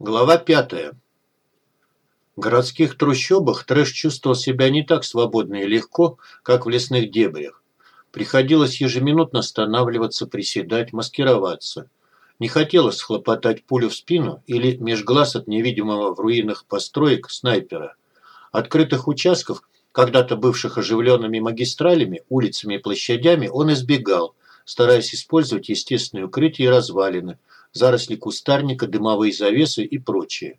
Глава пятая. В городских трущобах Трэш чувствовал себя не так свободно и легко, как в лесных дебрях. Приходилось ежеминутно останавливаться, приседать, маскироваться. Не хотелось схлопотать пулю в спину или меж глаз от невидимого в руинах построек снайпера. Открытых участков, когда-то бывших оживленными магистралями, улицами и площадями, он избегал, стараясь использовать естественные укрытия и развалины – заросли кустарника, дымовые завесы и прочее.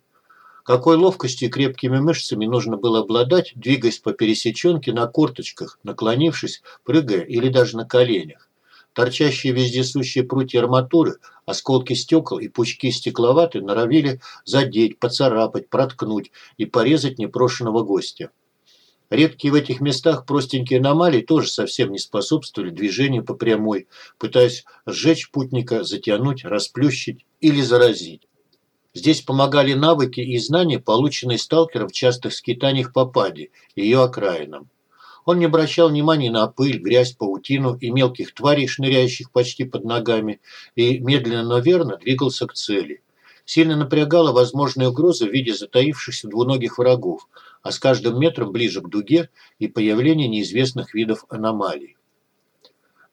Какой ловкостью и крепкими мышцами нужно было обладать, двигаясь по пересеченке на корточках, наклонившись, прыгая или даже на коленях. Торчащие вездесущие прутья арматуры, осколки стекол и пучки стекловаты норовили задеть, поцарапать, проткнуть и порезать непрошенного гостя. Редкие в этих местах простенькие аномалии тоже совсем не способствовали движению по прямой, пытаясь сжечь путника, затянуть, расплющить или заразить. Здесь помогали навыки и знания, полученные сталкером в частых скитаниях по паде и ее окраинам. Он не обращал внимания на пыль, грязь, паутину и мелких тварей, шныряющих почти под ногами, и медленно, но верно двигался к цели. Сильно напрягала возможная угроза в виде затаившихся двуногих врагов – а с каждым метром ближе к дуге и появление неизвестных видов аномалий.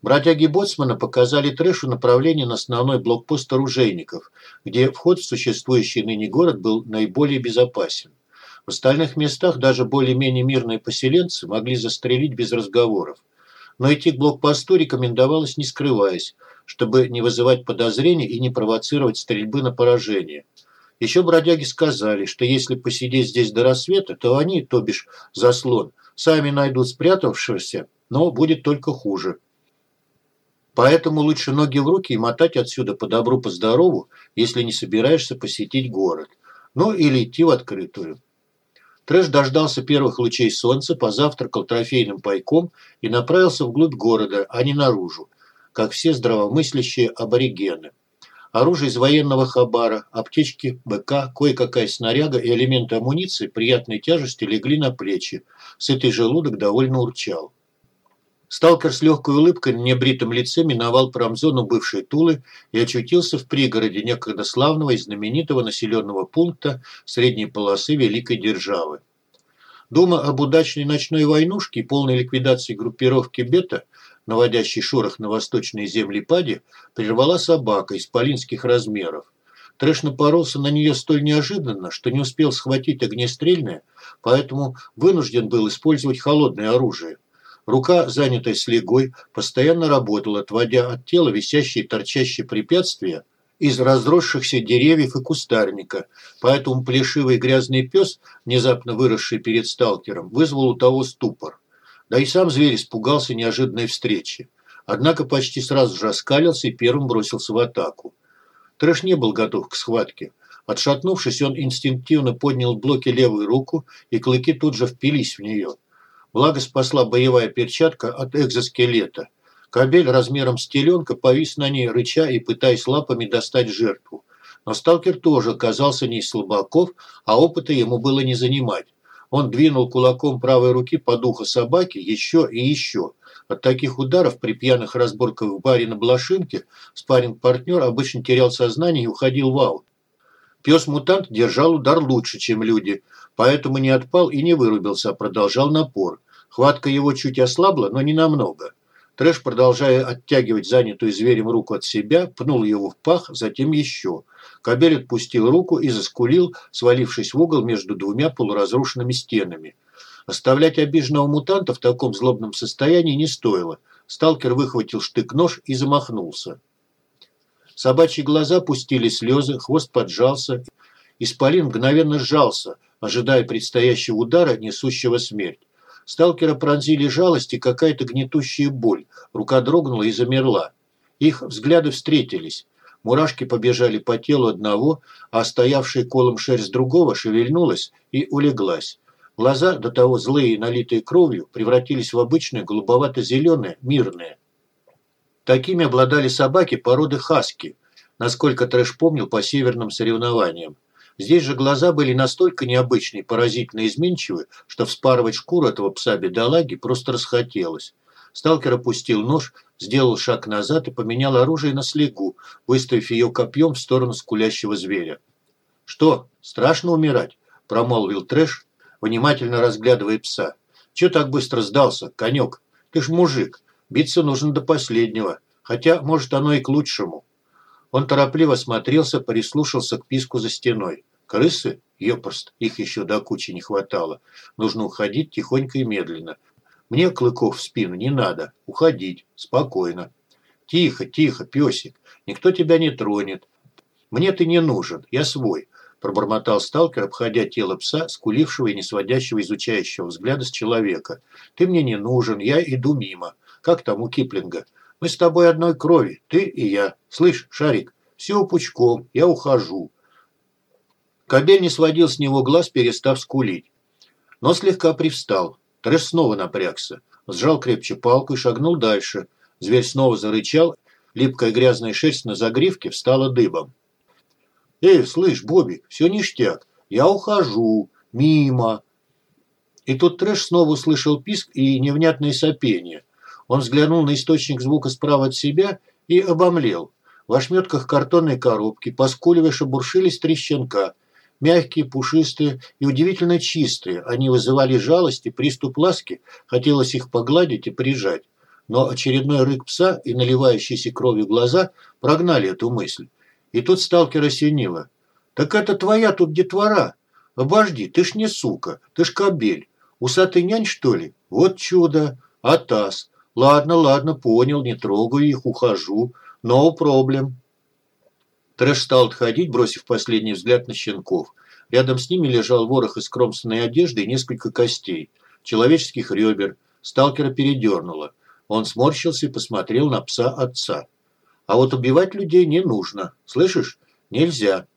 Бродяги Боцмана показали Трэшу направление на основной блокпост оружейников, где вход в существующий ныне город был наиболее безопасен. В остальных местах даже более-менее мирные поселенцы могли застрелить без разговоров. Но идти к блокпосту рекомендовалось не скрываясь, чтобы не вызывать подозрений и не провоцировать стрельбы на поражение – еще бродяги сказали, что если посидеть здесь до рассвета, то они, то бишь заслон, сами найдут спрятавшегося, но будет только хуже. Поэтому лучше ноги в руки и мотать отсюда по добру, по здорову, если не собираешься посетить город. Ну или идти в открытую. Трэш дождался первых лучей солнца, позавтракал трофейным пайком и направился вглубь города, а не наружу, как все здравомыслящие аборигены. Оружие из военного хабара, аптечки, БК, кое-какая снаряга и элементы амуниции приятной тяжести легли на плечи. Сытый желудок довольно урчал. Сталкер с легкой улыбкой на небритом лице миновал промзону бывшей Тулы и очутился в пригороде некогда славного и знаменитого населенного пункта средней полосы Великой Державы. Дума об удачной ночной войнушке и полной ликвидации группировки «Бета» наводящий шорох на восточной земли Пади, прервала собака из полинских размеров. Трэш напоролся на нее столь неожиданно, что не успел схватить огнестрельное, поэтому вынужден был использовать холодное оружие. Рука, занятая слегой, постоянно работала, отводя от тела висящие торчащие препятствия из разросшихся деревьев и кустарника, поэтому плешивый грязный пес, внезапно выросший перед сталкером, вызвал у того ступор. Да и сам зверь испугался неожиданной встречи. Однако почти сразу же оскалился и первым бросился в атаку. Трэш не был готов к схватке. Отшатнувшись, он инстинктивно поднял в блоке левую руку, и клыки тут же впились в нее. Благо спасла боевая перчатка от экзоскелета. Кобель размером с теленка повис на ней, рыча и пытаясь лапами достать жертву. Но сталкер тоже оказался не из слабаков, а опыта ему было не занимать. Он двинул кулаком правой руки по духу собаки еще и еще. От таких ударов при пьяных разборках в баре на Блошинке спарринг-партнер обычно терял сознание и уходил в аут. Пес-мутант держал удар лучше, чем люди, поэтому не отпал и не вырубился, а продолжал напор. Хватка его чуть ослабла, но не намного. Трэш, продолжая оттягивать занятую зверем руку от себя, пнул его в пах, затем еще. Кобель отпустил руку и заскулил, свалившись в угол между двумя полуразрушенными стенами. Оставлять обиженного мутанта в таком злобном состоянии не стоило. Сталкер выхватил штык-нож и замахнулся. Собачьи глаза пустили слезы, хвост поджался. Исполин мгновенно сжался, ожидая предстоящего удара, несущего смерть. Сталкера пронзили жалость и какая-то гнетущая боль. Рука дрогнула и замерла. Их взгляды встретились. Мурашки побежали по телу одного, а стоявшая колом шерсть другого шевельнулась и улеглась. Глаза, до того злые и налитые кровью, превратились в обычные голубовато-зеленые, мирные. Такими обладали собаки породы хаски, насколько Трэш помнил по северным соревнованиям. Здесь же глаза были настолько необычные, поразительно изменчивы, что вспарывать шкуру этого пса-бедолаги просто расхотелось. Сталкер опустил нож, сделал шаг назад и поменял оружие на слегу, выставив ее копьем в сторону скулящего зверя. «Что, страшно умирать?» – промолвил Трэш, внимательно разглядывая пса. «Чё так быстро сдался, конек? Ты ж мужик, биться нужно до последнего, хотя, может, оно и к лучшему». Он торопливо смотрелся, прислушался к писку за стеной. «Крысы? Ёпрст, их еще до кучи не хватало. Нужно уходить тихонько и медленно. Мне клыков в спину не надо. Уходить. Спокойно. Тихо, тихо, песик. Никто тебя не тронет. Мне ты не нужен. Я свой пробормотал сталкер, обходя тело пса, скулившего и не сводящего изучающего взгляда с человека. «Ты мне не нужен, я иду мимо. Как там у Киплинга? Мы с тобой одной крови, ты и я. Слышь, Шарик, все пучком, я ухожу». Кобель не сводил с него глаз, перестав скулить. Но слегка привстал. Трэш снова напрягся. Сжал крепче палку и шагнул дальше. Зверь снова зарычал, липкая грязная шерсть на загривке встала дыбом. «Эй, слышь, Бобик, все ништяк. Я ухожу. Мимо». И тут Трэш снова услышал писк и невнятное сопение. Он взглянул на источник звука справа от себя и обомлел. В ошметках картонной коробки, поскуливая, шебуршились три щенка. Мягкие, пушистые и удивительно чистые. Они вызывали жалость и приступ ласки. Хотелось их погладить и прижать. Но очередной рык пса и наливающиеся кровью глаза прогнали эту мысль. И тут сталкер осенило. «Так это твоя тут детвора. Обожди, ты ж не сука, ты ж кобель. Усатый нянь, что ли? Вот чудо. Атас. Ладно, ладно, понял, не трогаю их, ухожу. No problem». Трэш стал отходить, бросив последний взгляд на щенков. Рядом с ними лежал ворох из кромсанной одежды и несколько костей. Человеческих ребер. Сталкера передернуло. Он сморщился и посмотрел на пса отца. А вот убивать людей не нужно. Слышишь? Нельзя.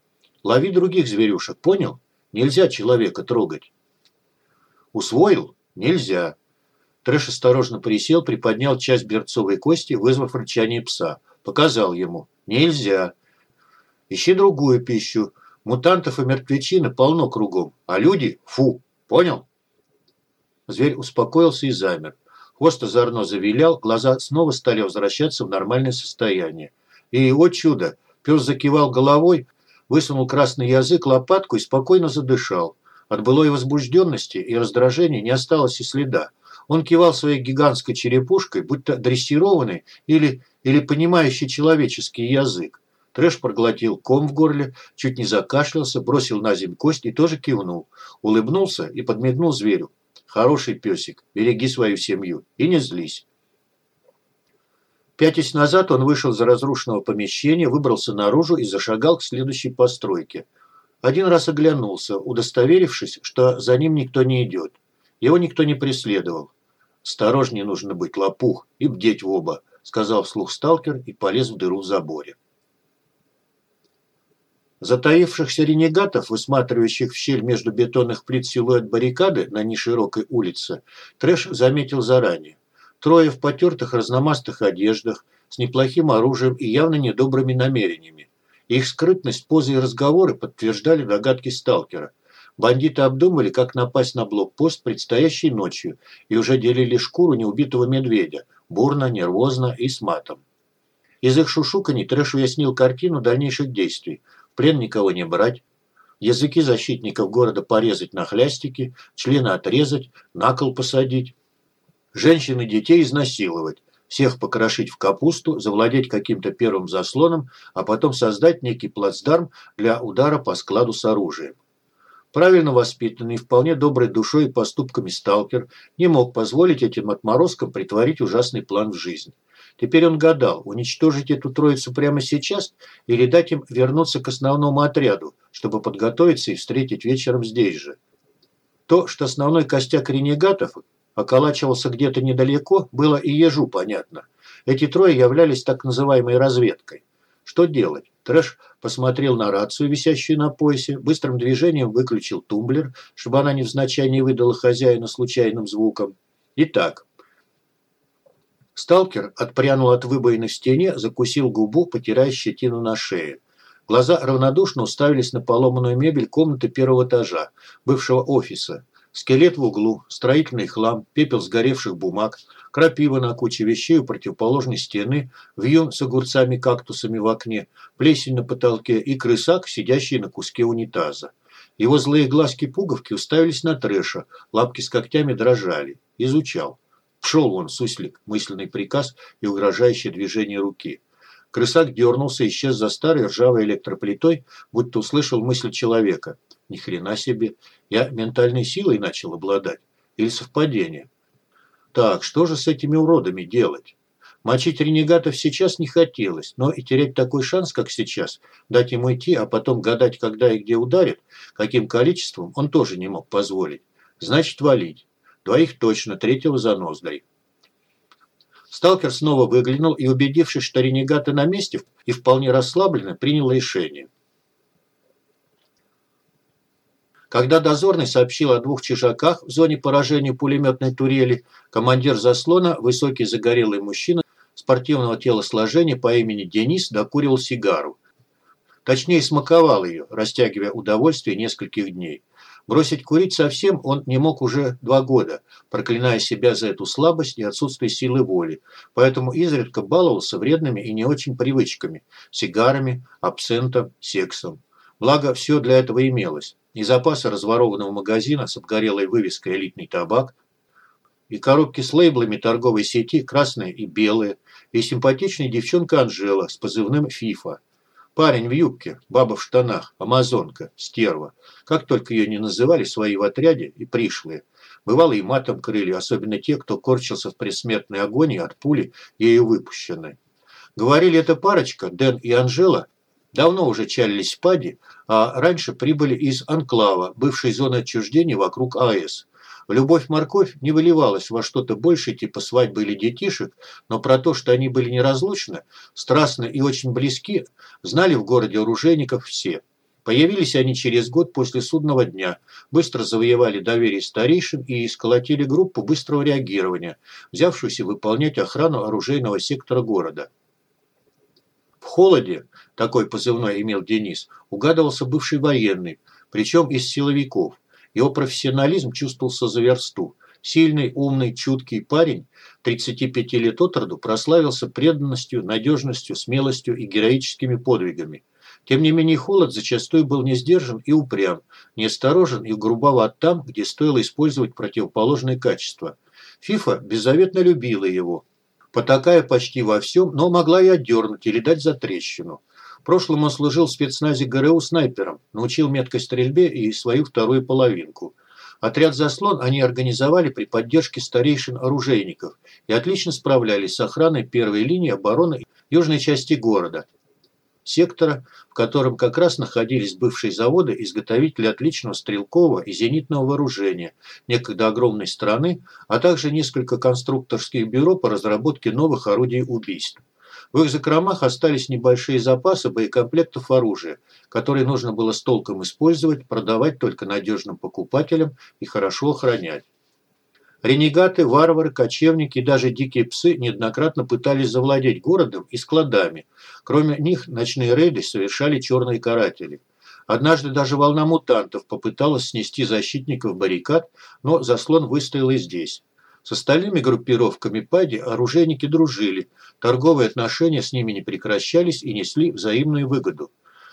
Лови других зверюшек, понял? Нельзя человека трогать. Усвоил? Нельзя. Трэш осторожно присел, приподнял часть берцовой кости, вызвав рычание пса. Показал ему. Нельзя. Ищи другую пищу. Мутантов и мертвечины полно кругом. А люди – фу. Понял? Зверь успокоился и замер. Хвост озорно завилял, глаза снова стали возвращаться в нормальное состояние. И, о чудо, пес закивал головой, высунул красный язык, лопатку и спокойно задышал. От былой возбужденности и раздражения не осталось и следа. Он кивал своей гигантской черепушкой, будто дрессированный или, или понимающий человеческий язык. Трэш проглотил ком в горле, чуть не закашлялся, бросил на землю кость и тоже кивнул. Улыбнулся и подмигнул зверю. Хороший песик, береги свою семью и не злись. Пятясь назад он вышел из разрушенного помещения, выбрался наружу и зашагал к следующей постройке. Один раз оглянулся, удостоверившись, что за ним никто не идет. Его никто не преследовал. «Осторожнее нужно быть, лопух, и бдеть в оба», – сказал вслух сталкер и полез в дыру в заборе. Затаившихся ренегатов, высматривающих в щель между бетонных плит силуэт баррикады на неширокой улице, Трэш заметил заранее. Трое в потертых разномастых одеждах, с неплохим оружием и явно недобрыми намерениями. Их скрытность, позы и разговоры подтверждали догадки сталкера. Бандиты обдумали, как напасть на блокпост предстоящей ночью и уже делили шкуру неубитого медведя, бурно, нервозно и с матом. Из их шушуканий Трэш уяснил картину дальнейших действий – плен никого не брать, языки защитников города порезать на хлястики, члены отрезать, на кол посадить, женщин и детей изнасиловать, всех покрошить в капусту, завладеть каким-то первым заслоном, а потом создать некий плацдарм для удара по складу с оружием. Правильно воспитанный, вполне доброй душой и поступками сталкер не мог позволить этим отморозкам притворить ужасный план в жизнь. Теперь он гадал, уничтожить эту троицу прямо сейчас или дать им вернуться к основному отряду, чтобы подготовиться и встретить вечером здесь же. То, что основной костяк ренегатов околачивался где-то недалеко, было и ежу понятно. Эти трое являлись так называемой разведкой. Что делать? Трэш посмотрел на рацию, висящую на поясе, быстрым движением выключил тумблер, чтобы она невзначай не выдала хозяину случайным звуком. Итак, Сталкер отпрянул от выбоины в стене, закусил губу, потирая щетину на шее. Глаза равнодушно уставились на поломанную мебель комнаты первого этажа, бывшего офиса. Скелет в углу, строительный хлам, пепел сгоревших бумаг, крапива на куче вещей у противоположной стены, вьюн с огурцами-кактусами в окне, плесень на потолке и крысак, сидящий на куске унитаза. Его злые глазки-пуговки уставились на трэша, лапки с когтями дрожали. Изучал. Пшел он, суслик, мысленный приказ и угрожающее движение руки. Крысак дернулся, исчез за старой ржавой электроплитой, будто услышал мысль человека. Ни хрена себе, я ментальной силой начал обладать. Или совпадение. Так, что же с этими уродами делать? Мочить ренегатов сейчас не хотелось, но и терять такой шанс, как сейчас, дать ему идти, а потом гадать, когда и где ударит, каким количеством, он тоже не мог позволить. Значит, валить. Двоих точно, третьего за ноздрой. Сталкер снова выглянул и, убедившись, что ренегаты на месте и вполне расслабленно, принял решение. Когда дозорный сообщил о двух чижаках в зоне поражения пулеметной турели, командир заслона, высокий загорелый мужчина спортивного телосложения по имени Денис, докуривал сигару. Точнее, смаковал ее, растягивая удовольствие нескольких дней. Бросить курить совсем он не мог уже два года, проклиная себя за эту слабость и отсутствие силы воли, поэтому изредка баловался вредными и не очень привычками – сигарами, абсентом, сексом. Благо, все для этого имелось. И запасы разворованного магазина с обгорелой вывеской «Элитный табак», и коробки с лейблами торговой сети красные и белые, и симпатичная девчонка Анжела с позывным «Фифа». Парень в юбке, баба в штанах, амазонка, стерва. Как только ее не называли свои в отряде и пришлые. Бывало и матом крыли, особенно те, кто корчился в предсмертной агонии от пули, ею выпущенной. Говорили, эта парочка, Дэн и Анжела, давно уже чалились в Паде, а раньше прибыли из Анклава, бывшей зоны отчуждения вокруг АЭС. Любовь-морковь не выливалась во что-то большее типа свадьбы или детишек, но про то, что они были неразлучны, страстны и очень близки, знали в городе оружейников все. Появились они через год после судного дня, быстро завоевали доверие старейшин и сколотили группу быстрого реагирования, взявшуюся выполнять охрану оружейного сектора города. В холоде, такой позывной имел Денис, угадывался бывший военный, причем из силовиков. Его профессионализм чувствовался за версту. Сильный, умный, чуткий парень, 35 лет от роду, прославился преданностью, надежностью, смелостью и героическими подвигами. Тем не менее, холод зачастую был не сдержан и упрям, неосторожен и грубоват там, где стоило использовать противоположные качества. Фифа беззаветно любила его, потакая почти во всем, но могла и отдернуть или дать за трещину прошлом он служил в спецназе ГРУ снайпером, научил меткой стрельбе и свою вторую половинку. Отряд «Заслон» они организовали при поддержке старейшин-оружейников и отлично справлялись с охраной первой линии обороны южной части города, сектора, в котором как раз находились бывшие заводы изготовителей отличного стрелкового и зенитного вооружения некогда огромной страны, а также несколько конструкторских бюро по разработке новых орудий убийств. В их закромах остались небольшие запасы боекомплектов оружия, которые нужно было с толком использовать, продавать только надежным покупателям и хорошо охранять. Ренегаты, варвары, кочевники и даже дикие псы неоднократно пытались завладеть городом и складами. Кроме них, ночные рейды совершали черные каратели. Однажды даже волна мутантов попыталась снести защитников баррикад, но заслон выстоял и здесь. С остальными группировками Пади оружейники дружили, торговые отношения с ними не прекращались и несли взаимную выгоду.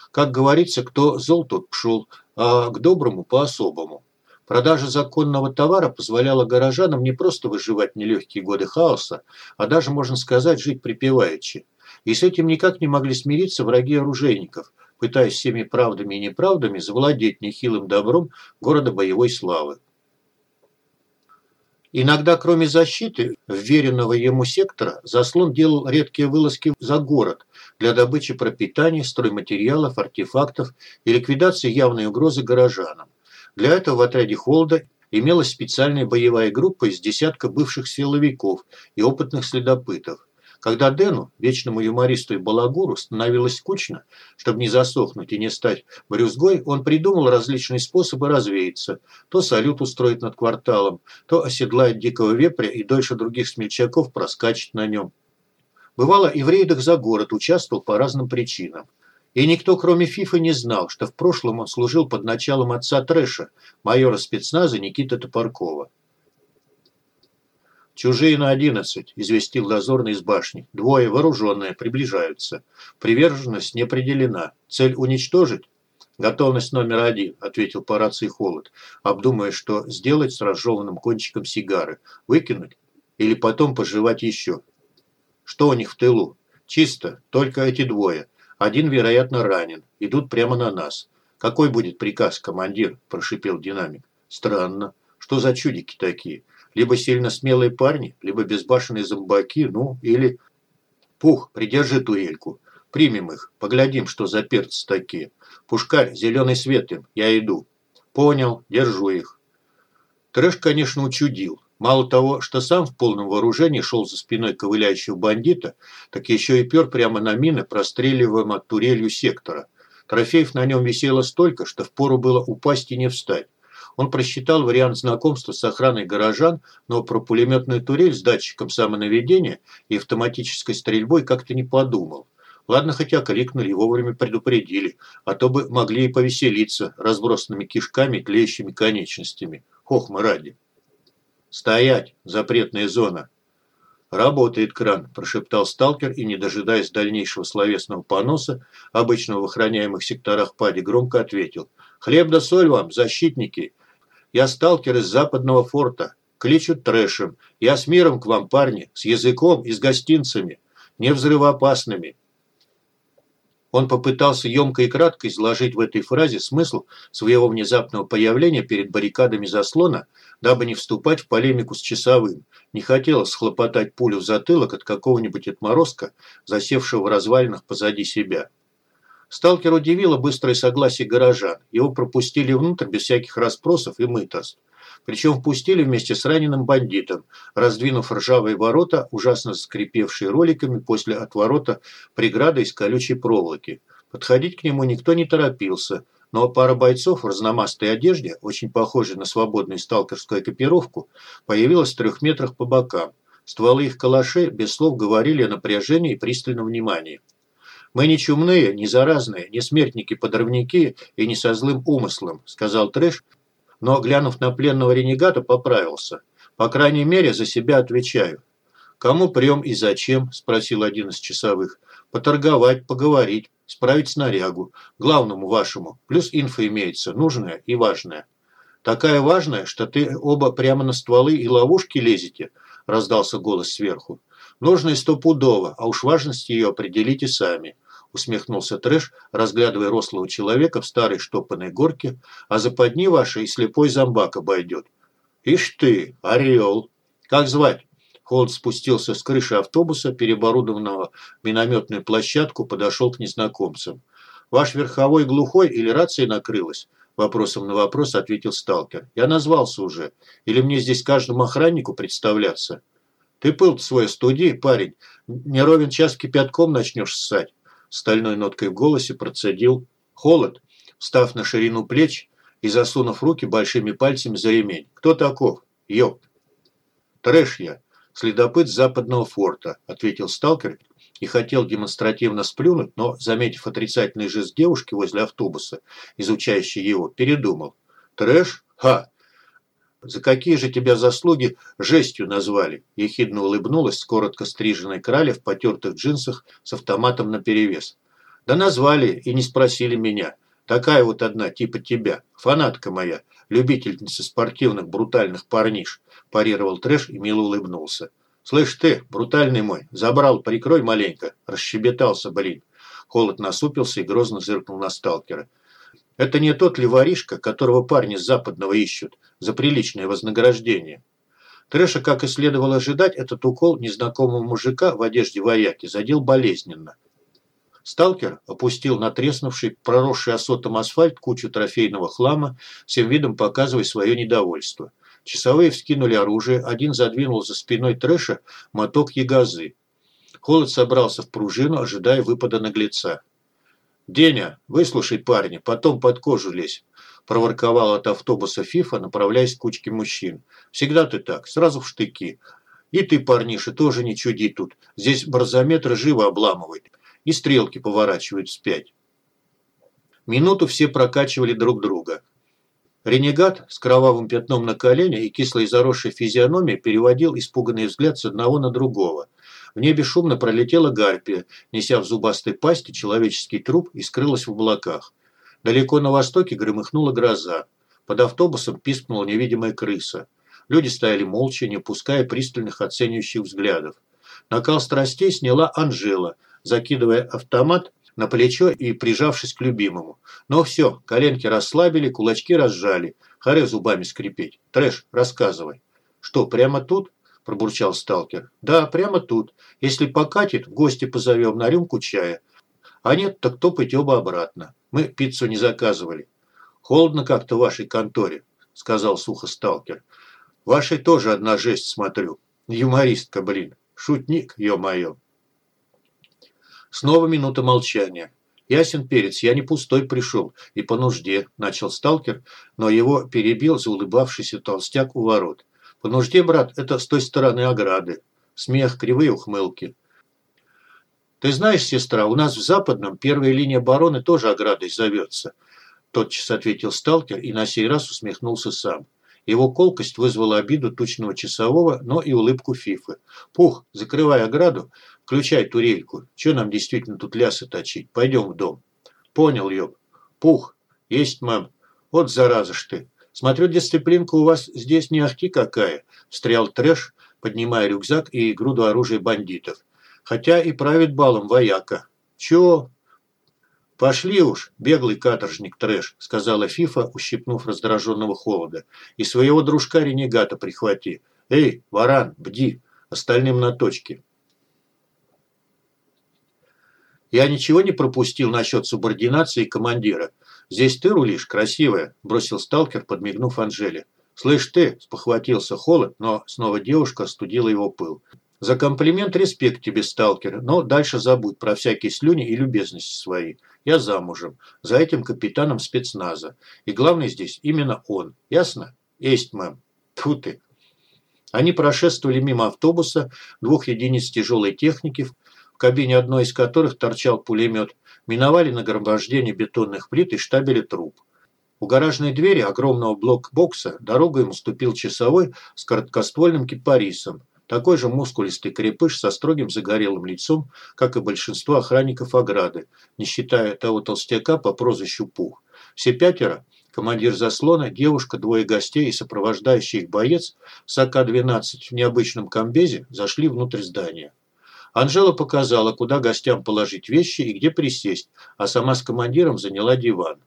Как говорится, кто зол, тот пшел, а к доброму по-особому. Продажа законного товара позволяла горожанам не просто выживать нелегкие годы хаоса, а даже, можно сказать, жить припеваючи. И с этим никак не могли смириться враги оружейников, пытаясь всеми правдами и неправдами завладеть нехилым добром города боевой славы. Иногда, кроме защиты, вверенного ему сектора, заслон делал редкие вылазки за город для добычи пропитания, стройматериалов, артефактов и ликвидации явной угрозы горожанам. Для этого в отряде Холда имелась специальная боевая группа из десятка бывших силовиков и опытных следопытов. Когда Дэну, вечному юмористу и балагуру, становилось скучно, чтобы не засохнуть и не стать брюзгой, он придумал различные способы развеяться. То салют устроить над кварталом, то оседлает дикого вепря и дольше других смельчаков проскачет на нем. Бывало, и в рейдах за город участвовал по разным причинам. И никто, кроме Фифа, не знал, что в прошлом он служил под началом отца Трэша, майора спецназа Никиты Топоркова. «Чужие на одиннадцать», – известил дозорный из башни. «Двое вооруженные, приближаются. Приверженность не определена. Цель уничтожить?» «Готовность номер один», – ответил по рации Холод, обдумывая, что сделать с разжеванным кончиком сигары. «Выкинуть? Или потом пожевать еще?» «Что у них в тылу?» «Чисто. Только эти двое. Один, вероятно, ранен. Идут прямо на нас. Какой будет приказ, командир?» – прошипел динамик. «Странно. Что за чудики такие? Либо сильно смелые парни, либо безбашенные зомбаки, ну, или... Пух, придержи туельку. Примем их, поглядим, что за перцы такие. Пушкарь, зеленый свет им, я иду. Понял, держу их. Трэш, конечно, учудил. Мало того, что сам в полном вооружении шел за спиной ковыляющего бандита, так еще и пер прямо на мины, простреливаемым от турелью сектора. Трофеев на нем висело столько, что впору было упасть и не встать. Он просчитал вариант знакомства с охраной горожан, но про пулеметную турель с датчиком самонаведения и автоматической стрельбой как-то не подумал. Ладно, хотя крикнули и вовремя предупредили, а то бы могли и повеселиться разбросанными кишками и тлеющими конечностями. Хохмы ради. «Стоять! Запретная зона!» «Работает кран», – прошептал сталкер и, не дожидаясь дальнейшего словесного поноса, обычно в охраняемых секторах пади громко ответил. «Хлеб да соль вам, защитники! Я сталкер из западного форта. Кличут трэшем. Я с миром к вам, парни, с языком и с гостинцами. Не взрывоопасными. Он попытался емко и кратко изложить в этой фразе смысл своего внезапного появления перед баррикадами заслона, дабы не вступать в полемику с часовым. Не хотелось схлопотать пулю в затылок от какого-нибудь отморозка, засевшего в развалинах позади себя. Сталкер удивило быстрое согласие горожан. Его пропустили внутрь без всяких расспросов и мытарств. Причем впустили вместе с раненым бандитом, раздвинув ржавые ворота, ужасно скрипевшие роликами после отворота преграды из колючей проволоки. Подходить к нему никто не торопился, но пара бойцов в разномастой одежде, очень похожей на свободную сталкерскую экипировку, появилась в трех метрах по бокам. Стволы их калашей без слов говорили о напряжении и пристальном внимании. «Мы не чумные, не заразные, не смертники-подрывники и не со злым умыслом», – сказал Трэш, но, глянув на пленного ренегата, поправился. «По крайней мере, за себя отвечаю». «Кому прием и зачем?» – спросил один из часовых. «Поторговать, поговорить, справить снарягу. Главному вашему. Плюс инфа имеется, нужная и важная». «Такая важная, что ты оба прямо на стволы и ловушки лезете?» – раздался голос сверху. «Нужно стопудово, а уж важность ее определите сами усмехнулся Трэш, разглядывая рослого человека в старой штопанной горке, а западни ваши и слепой зомбак обойдет. Ишь ты, орел! Как звать? Холд спустился с крыши автобуса, переоборудованного в минометную площадку, подошел к незнакомцам. «Ваш верховой глухой или рация накрылась?» Вопросом на вопрос ответил сталкер. «Я назвался уже. Или мне здесь каждому охраннику представляться?» «Ты пыл свой студии, парень. Не ровен час кипятком начнешь ссать стальной ноткой в голосе процедил «Холод», встав на ширину плеч и засунув руки большими пальцами за ремень. «Кто таков? Ёп!» «Трэш я, следопыт западного форта», – ответил сталкер и хотел демонстративно сплюнуть, но, заметив отрицательный жест девушки возле автобуса, изучающей его, передумал. «Трэш? Ха! За какие же тебя заслуги жестью назвали?» Ехидно улыбнулась коротко стриженной краля в потертых джинсах с автоматом наперевес. «Да назвали и не спросили меня. Такая вот одна, типа тебя. Фанатка моя, любительница спортивных брутальных парниш», парировал трэш и мило улыбнулся. «Слышь ты, брутальный мой, забрал, прикрой маленько». Расщебетался, блин. Холод насупился и грозно зыркнул на сталкера. Это не тот ли воришка, которого парни с западного ищут за приличное вознаграждение? Трэша, как и следовало ожидать, этот укол незнакомого мужика в одежде вояки задел болезненно. Сталкер опустил на треснувший, проросший осотом асфальт кучу трофейного хлама, всем видом показывая свое недовольство. Часовые вскинули оружие, один задвинул за спиной трэша моток ягозы. Холод собрался в пружину, ожидая выпада наглеца. «Деня, выслушай парня, потом под кожу лезь», – проворковал от автобуса Фифа, направляясь к кучке мужчин. «Всегда ты так, сразу в штыки. И ты, парниша, тоже не чуди тут. Здесь барзометр живо обламывает. И стрелки поворачивают вспять». Минуту все прокачивали друг друга. Ренегат с кровавым пятном на колене и кислой заросшей физиономией переводил испуганный взгляд с одного на другого. В небе шумно пролетела гарпия, неся в зубастой пасти человеческий труп и скрылась в облаках. Далеко на востоке громыхнула гроза. Под автобусом пискнула невидимая крыса. Люди стояли молча, не пуская пристальных оценивающих взглядов. Накал страстей сняла Анжела, закидывая автомат на плечо и прижавшись к любимому. Но все, коленки расслабили, кулачки разжали. Харе зубами скрипеть. Трэш, рассказывай. Что, прямо тут? Пробурчал сталкер. Да, прямо тут. Если покатит, гости позовем на рюмку чая. А нет, так топать оба обратно. Мы пиццу не заказывали. Холодно как-то в вашей конторе, сказал сухо сталкер. Вашей тоже одна жесть смотрю. Юмористка, блин. Шутник, ё-моё. Снова минута молчания. «Ясен перец, я не пустой пришел, и по нужде», – начал сталкер, но его перебил заулыбавшийся толстяк у ворот. «По нужде, брат, это с той стороны ограды. Смех, кривые ухмылки». «Ты знаешь, сестра, у нас в Западном первая линия обороны тоже оградой зовется», – тотчас ответил сталкер и на сей раз усмехнулся сам. Его колкость вызвала обиду тучного часового, но и улыбку Фифы. «Пух, закрывай ограду, включай турельку. Че нам действительно тут лясы точить? Пойдем в дом». «Понял, ёб. Пух, есть, мам. Вот зараза ж ты. Смотрю, дисциплинка у вас здесь не ахти какая», – встрял трэш, поднимая рюкзак и груду оружия бандитов. «Хотя и правит балом вояка». «Чё?» «Пошли уж, беглый каторжник трэш», – сказала Фифа, ущипнув раздраженного холода. «И своего дружка-ренегата прихвати. Эй, варан, бди, остальным на точке». «Я ничего не пропустил насчет субординации командира. Здесь ты рулишь, красивая», – бросил сталкер, подмигнув Анжеле. «Слышь ты», – спохватился холод, но снова девушка остудила его пыл. «За комплимент респект тебе, сталкер, но дальше забудь про всякие слюни и любезности свои. Я замужем. За этим капитаном спецназа. И главный здесь именно он. Ясно? Есть, мэм. Тьфу ты. Они прошествовали мимо автобуса, двух единиц тяжелой техники, в кабине одной из которых торчал пулемет, миновали нагромождение бетонных плит и штабели труб. У гаражной двери огромного блок-бокса дорогу им заступил часовой с короткоствольным «Кипарисом», такой же мускулистый крепыш со строгим загорелым лицом, как и большинство охранников ограды, не считая того толстяка по прозвищу Пух. Все пятеро – командир заслона, девушка, двое гостей и сопровождающий их боец с АК-12 в необычном комбезе зашли внутрь здания. Анжела показала, куда гостям положить вещи и где присесть, а сама с командиром заняла диван.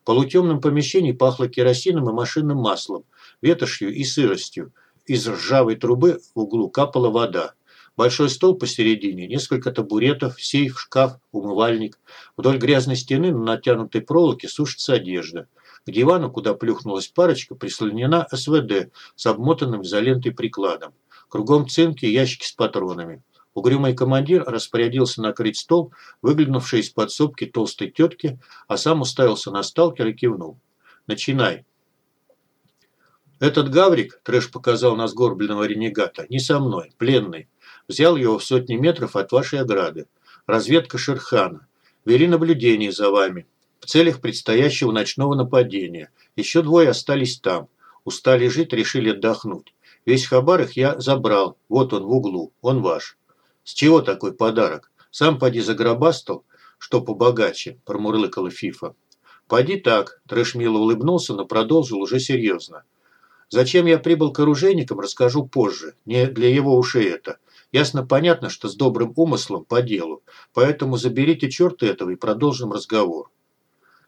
В полутемном помещении пахло керосином и машинным маслом, ветошью и сыростью, из ржавой трубы в углу капала вода. Большой стол посередине, несколько табуретов, сейф, шкаф, умывальник. Вдоль грязной стены на натянутой проволоке сушится одежда. К дивану, куда плюхнулась парочка, прислонена СВД с обмотанным изолентой прикладом. Кругом цинки и ящики с патронами. Угрюмый командир распорядился накрыть стол, выглянувший из подсобки толстой тетки, а сам уставился на сталкер и кивнул. «Начинай». Этот гаврик, трэш показал на сгорбленного ренегата, не со мной, пленный. Взял его в сотни метров от вашей ограды. Разведка Шерхана. Вели наблюдение за вами. В целях предстоящего ночного нападения. Еще двое остались там. Устали жить, решили отдохнуть. Весь хабар их я забрал. Вот он в углу. Он ваш. С чего такой подарок? Сам поди загробастал, что побогаче, промурлыкала Фифа. Поди так, Трэш мило улыбнулся, но продолжил уже серьезно. Зачем я прибыл к оружейникам, расскажу позже. Не для его ушей это. Ясно понятно, что с добрым умыслом по делу. Поэтому заберите черта этого и продолжим разговор.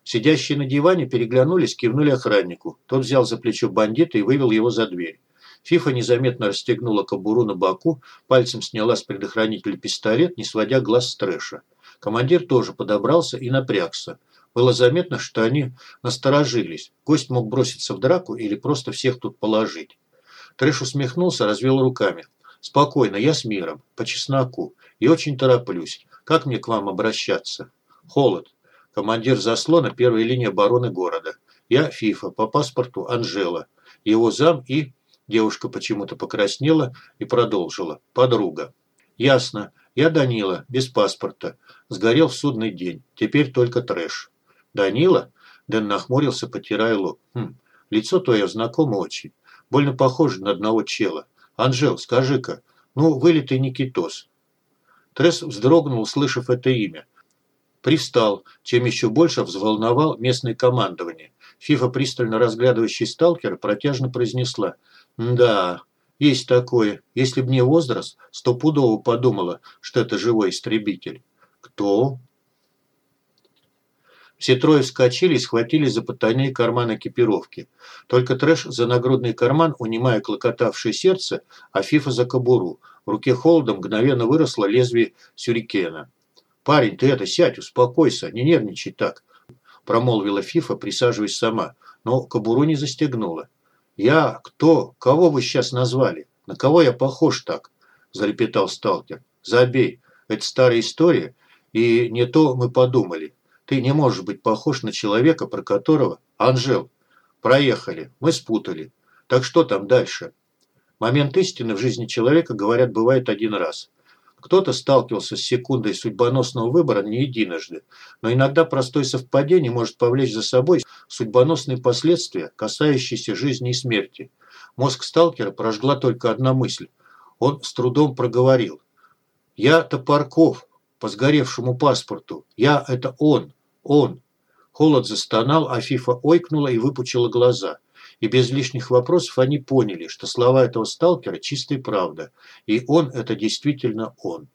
Сидящие на диване переглянулись, кивнули охраннику. Тот взял за плечо бандита и вывел его за дверь. Фифа незаметно расстегнула кобуру на боку, пальцем сняла с предохранителя пистолет, не сводя глаз с трэша. Командир тоже подобрался и напрягся. Было заметно, что они насторожились. Гость мог броситься в драку или просто всех тут положить. Трэш усмехнулся, развел руками. «Спокойно, я с миром, по чесноку, и очень тороплюсь. Как мне к вам обращаться?» «Холод. Командир заслона первой линии обороны города. Я Фифа, по паспорту Анжела. Его зам и...» Девушка почему-то покраснела и продолжила. «Подруга». «Ясно. Я Данила, без паспорта. Сгорел в судный день. Теперь только трэш». «Данила?» Дэн нахмурился, потирая лоб. «Хм, лицо твое знакомо очень. Больно похоже на одного чела. Анжел, скажи-ка, ну, вылитый Никитос». Тресс вздрогнул, услышав это имя. Пристал, чем еще больше взволновал местное командование. Фифа, пристально разглядывающий сталкера, протяжно произнесла. «Да, есть такое. Если б не возраст, стопудово подумала, что это живой истребитель». «Кто?» Все трое вскочили и схватились за потайные карманы экипировки. Только Трэш за нагрудный карман, унимая клокотавшее сердце, а Фифа за кобуру. В руке холодом мгновенно выросло лезвие сюрикена. «Парень, ты это, сядь, успокойся, не нервничай так», – промолвила Фифа, присаживаясь сама, но кобуру не застегнула. «Я? Кто? Кого вы сейчас назвали? На кого я похож так?» – залепетал сталкер. «Забей, это старая история, и не то мы подумали. Ты не можешь быть похож на человека, про которого... Анжел, проехали, мы спутали. Так что там дальше? Момент истины в жизни человека, говорят, бывает один раз. Кто-то сталкивался с секундой судьбоносного выбора не единожды, но иногда простое совпадение может повлечь за собой судьбоносные последствия, касающиеся жизни и смерти. Мозг сталкера прожгла только одна мысль. Он с трудом проговорил. «Я Топорков, по сгоревшему паспорту. Я – это он, он. Холод застонал, а Фифа ойкнула и выпучила глаза. И без лишних вопросов они поняли, что слова этого сталкера – чистая правда. И он – это действительно он.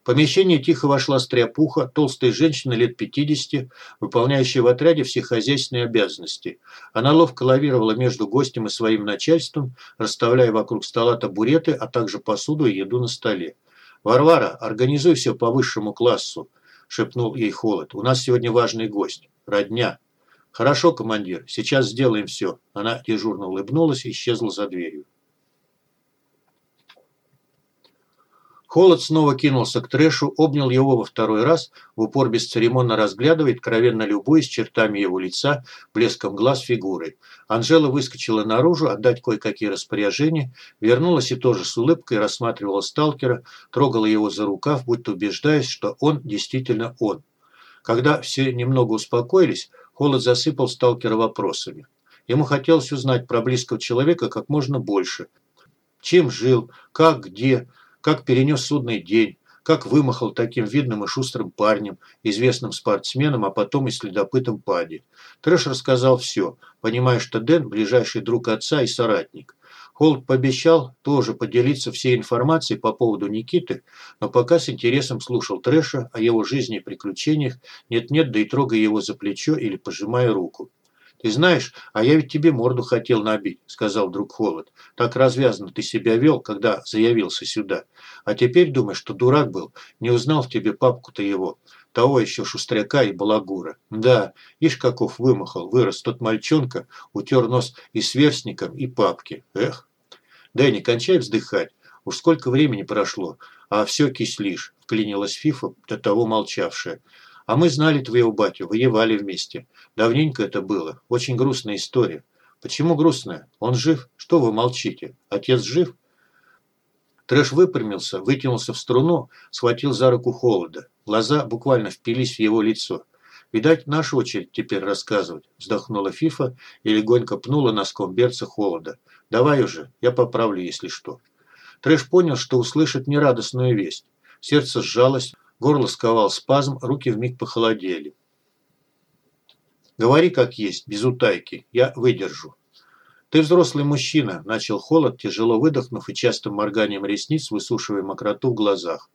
В помещение тихо вошла стряпуха, толстая женщина лет 50, выполняющая в отряде все хозяйственные обязанности. Она ловко лавировала между гостем и своим начальством, расставляя вокруг стола табуреты, а также посуду и еду на столе. «Варвара, организуй все по высшему классу», – шепнул ей Холод. «У нас сегодня важный гость. Родня». «Хорошо, командир, сейчас сделаем все». Она дежурно улыбнулась и исчезла за дверью. Холод снова кинулся к трэшу, обнял его во второй раз, в упор бесцеремонно разглядывая, откровенно любуясь чертами его лица, блеском глаз фигурой. Анжела выскочила наружу, отдать кое-какие распоряжения, вернулась и тоже с улыбкой рассматривала сталкера, трогала его за рукав, будто убеждаясь, что он действительно он. Когда все немного успокоились, Холод засыпал сталкера вопросами. Ему хотелось узнать про близкого человека как можно больше. Чем жил, как, где, как перенес судный день, как вымахал таким видным и шустрым парнем, известным спортсменом, а потом и следопытом Пади. Трэш рассказал все, понимая, что Дэн – ближайший друг отца и соратник. Холд пообещал тоже поделиться всей информацией по поводу Никиты, но пока с интересом слушал Трэша о его жизни и приключениях, нет-нет, да и трогая его за плечо или пожимая руку. «Ты знаешь, а я ведь тебе морду хотел набить», – сказал друг Холод. «Так развязно ты себя вел, когда заявился сюда. А теперь думаешь, что дурак был, не узнал в тебе папку-то его, того еще шустряка и балагура. Да, ишь каков вымахал, вырос тот мальчонка, утер нос и сверстником, и папки. Эх. Да не кончай вздыхать. Уж сколько времени прошло, а все кислишь», – вклинилась Фифа, до того молчавшая. А мы знали твоего батю, воевали вместе. Давненько это было. Очень грустная история. Почему грустная? Он жив? Что вы молчите? Отец жив? Трэш выпрямился, вытянулся в струну, схватил за руку Холода. Глаза буквально впились в его лицо. «Видать, наша очередь теперь рассказывать», – вздохнула Фифа и легонько пнула носком берца Холода. «Давай уже, я поправлю, если что». Трэш понял, что услышит нерадостную весть. Сердце сжалось, Горло сковал спазм, руки вмиг похолодели. «Говори как есть, без утайки. Я выдержу». «Ты взрослый мужчина», – начал холод, тяжело выдохнув и частым морганием ресниц, высушивая мокроту в глазах.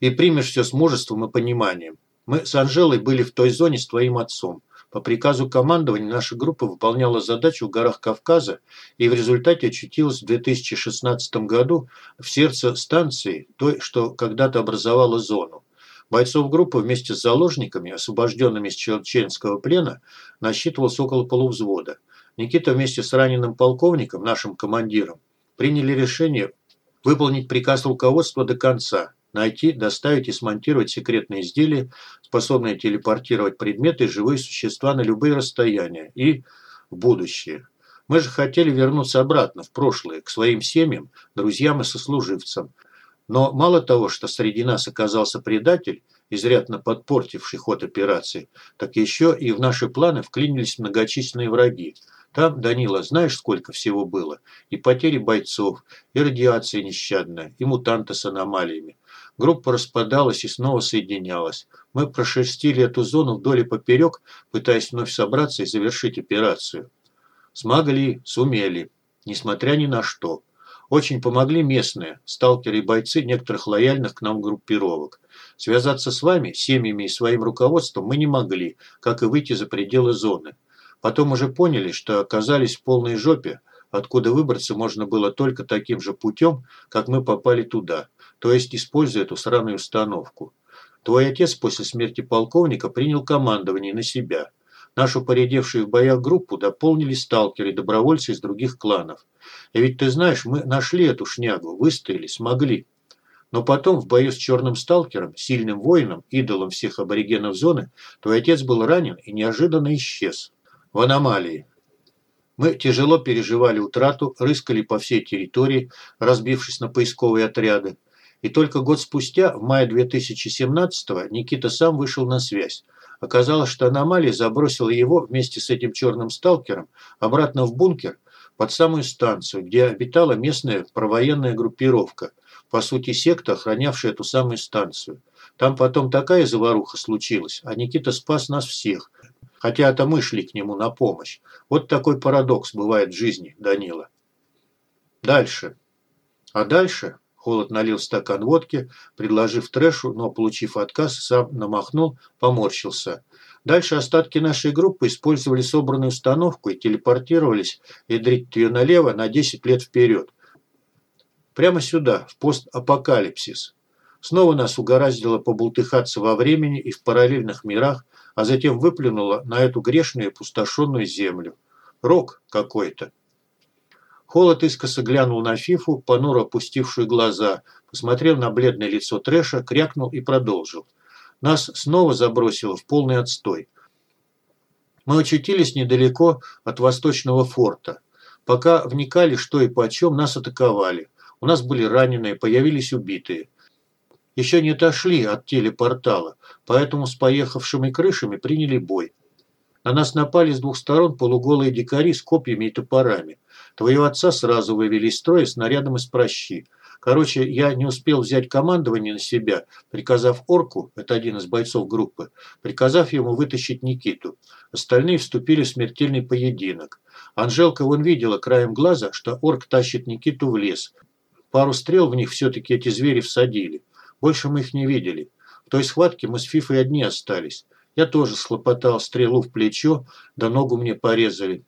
«И примешь все с мужеством и пониманием. Мы с Анжелой были в той зоне с твоим отцом. По приказу командования наша группа выполняла задачу в горах Кавказа и в результате очутилась в 2016 году в сердце станции, той, что когда-то образовала зону. Бойцов группы вместе с заложниками, освобожденными с чеченского плена, насчитывалось около полувзвода. Никита вместе с раненым полковником, нашим командиром, приняли решение выполнить приказ руководства до конца, найти, доставить и смонтировать секретные изделия, способные телепортировать предметы и живые существа на любые расстояния и в будущее. Мы же хотели вернуться обратно, в прошлое, к своим семьям, друзьям и сослуживцам – но мало того, что среди нас оказался предатель, изрядно подпортивший ход операции, так еще и в наши планы вклинились многочисленные враги. Там, Данила, знаешь, сколько всего было? И потери бойцов, и радиация нещадная, и мутанты с аномалиями. Группа распадалась и снова соединялась. Мы прошерстили эту зону вдоль и поперек, пытаясь вновь собраться и завершить операцию. Смогли, сумели, несмотря ни на что. Очень помогли местные, сталкеры и бойцы некоторых лояльных к нам группировок. Связаться с вами, семьями и своим руководством мы не могли, как и выйти за пределы зоны. Потом уже поняли, что оказались в полной жопе, откуда выбраться можно было только таким же путем, как мы попали туда, то есть используя эту сраную установку. Твой отец после смерти полковника принял командование на себя. Нашу поредевшую в боях группу дополнили сталкеры и добровольцы из других кланов. И ведь ты знаешь, мы нашли эту шнягу, выстояли, смогли. Но потом в бою с черным сталкером, сильным воином, идолом всех аборигенов зоны, твой отец был ранен и неожиданно исчез. В аномалии. Мы тяжело переживали утрату, рыскали по всей территории, разбившись на поисковые отряды. И только год спустя, в мае 2017-го, Никита сам вышел на связь. Оказалось, что аномалия забросила его вместе с этим черным сталкером обратно в бункер под самую станцию, где обитала местная провоенная группировка, по сути секта, охранявшая эту самую станцию. Там потом такая заваруха случилась, а Никита спас нас всех, хотя это мы шли к нему на помощь. Вот такой парадокс бывает в жизни, Данила. Дальше. А дальше Холод налил стакан водки, предложив трэшу, но, получив отказ, сам намахнул, поморщился. Дальше остатки нашей группы использовали собранную установку и телепортировались, ядрить ее налево, на 10 лет вперед. Прямо сюда, в постапокалипсис. Снова нас угораздило побултыхаться во времени и в параллельных мирах, а затем выплюнуло на эту грешную и пустошенную землю. Рок какой-то. Холод искоса глянул на Фифу, понуро опустившую глаза, посмотрел на бледное лицо Трэша, крякнул и продолжил. Нас снова забросило в полный отстой. Мы очутились недалеко от восточного форта. Пока вникали, что и почем, нас атаковали. У нас были раненые, появились убитые. Еще не отошли от телепортала, поэтому с поехавшими крышами приняли бой. На нас напали с двух сторон полуголые дикари с копьями и топорами. Твоего отца сразу вывели из строя снарядом из прощи. Короче, я не успел взять командование на себя, приказав Орку, это один из бойцов группы, приказав ему вытащить Никиту. Остальные вступили в смертельный поединок. Анжелка вон видела краем глаза, что Орк тащит Никиту в лес. Пару стрел в них все-таки эти звери всадили. Больше мы их не видели. В той схватке мы с Фифой одни остались. Я тоже схлопотал стрелу в плечо, да ногу мне порезали.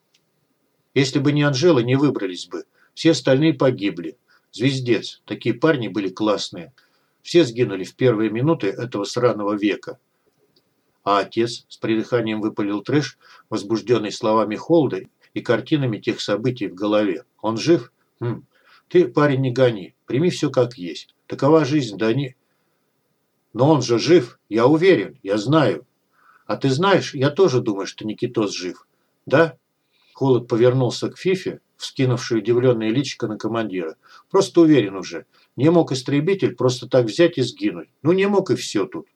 Если бы не Анжела, не выбрались бы. Все остальные погибли. Звездец. Такие парни были классные. Все сгинули в первые минуты этого сраного века. А отец с придыханием выпалил трэш, возбужденный словами Холда и картинами тех событий в голове. Он жив? Хм. Ты, парень, не гони. Прими все как есть. Такова жизнь, да не... Но он же жив. Я уверен. Я знаю. А ты знаешь, я тоже думаю, что Никитос жив. Да? Холод повернулся к Фифе, вскинувший удивленное личико на командира. Просто уверен уже. Не мог истребитель просто так взять и сгинуть. Ну не мог и все тут.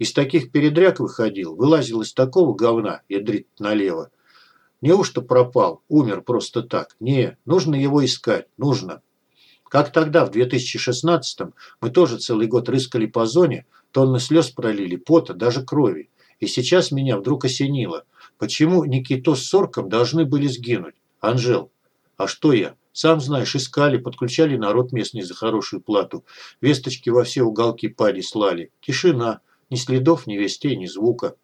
Из таких передряг выходил, вылазил из такого говна, ядрит налево. Неужто пропал, умер просто так? Не, нужно его искать, нужно. Как тогда, в 2016-м, мы тоже целый год рыскали по зоне, тонны слез пролили, пота, даже крови. И сейчас меня вдруг осенило. Почему Никито с Сорком должны были сгинуть? Анжел, а что я? Сам знаешь, искали, подключали народ местный за хорошую плату. Весточки во все уголки пади слали. Тишина. Ни следов, ни вестей, ни звука.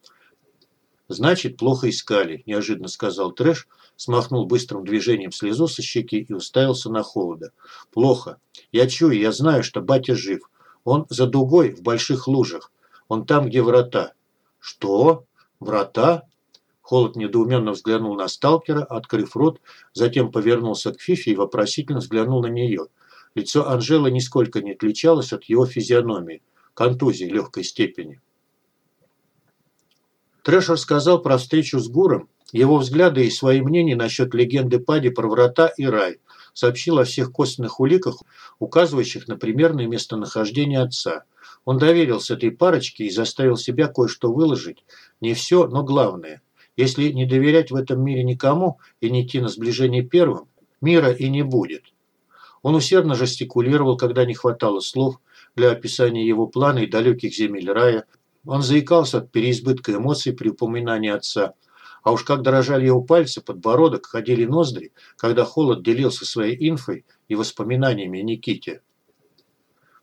«Значит, плохо искали», – неожиданно сказал Трэш, смахнул быстрым движением слезу со щеки и уставился на холода. «Плохо. Я чую, я знаю, что батя жив. Он за дугой в больших лужах. Он там, где врата. «Что? Врата?» Холод недоуменно взглянул на сталкера, открыв рот, затем повернулся к Фифе и вопросительно взглянул на нее. Лицо Анжелы нисколько не отличалось от его физиономии, контузии легкой степени. Трэш рассказал про встречу с Гуром, его взгляды и свои мнения насчет легенды Пади про врата и рай, сообщил о всех косвенных уликах, указывающих на примерное местонахождение отца – Он доверился этой парочке и заставил себя кое-что выложить. Не все, но главное. Если не доверять в этом мире никому и не идти на сближение первым, мира и не будет. Он усердно жестикулировал, когда не хватало слов для описания его плана и далеких земель рая. Он заикался от переизбытка эмоций при упоминании отца. А уж как дрожали его пальцы, подбородок, ходили ноздри, когда холод делился своей инфой и воспоминаниями Никите.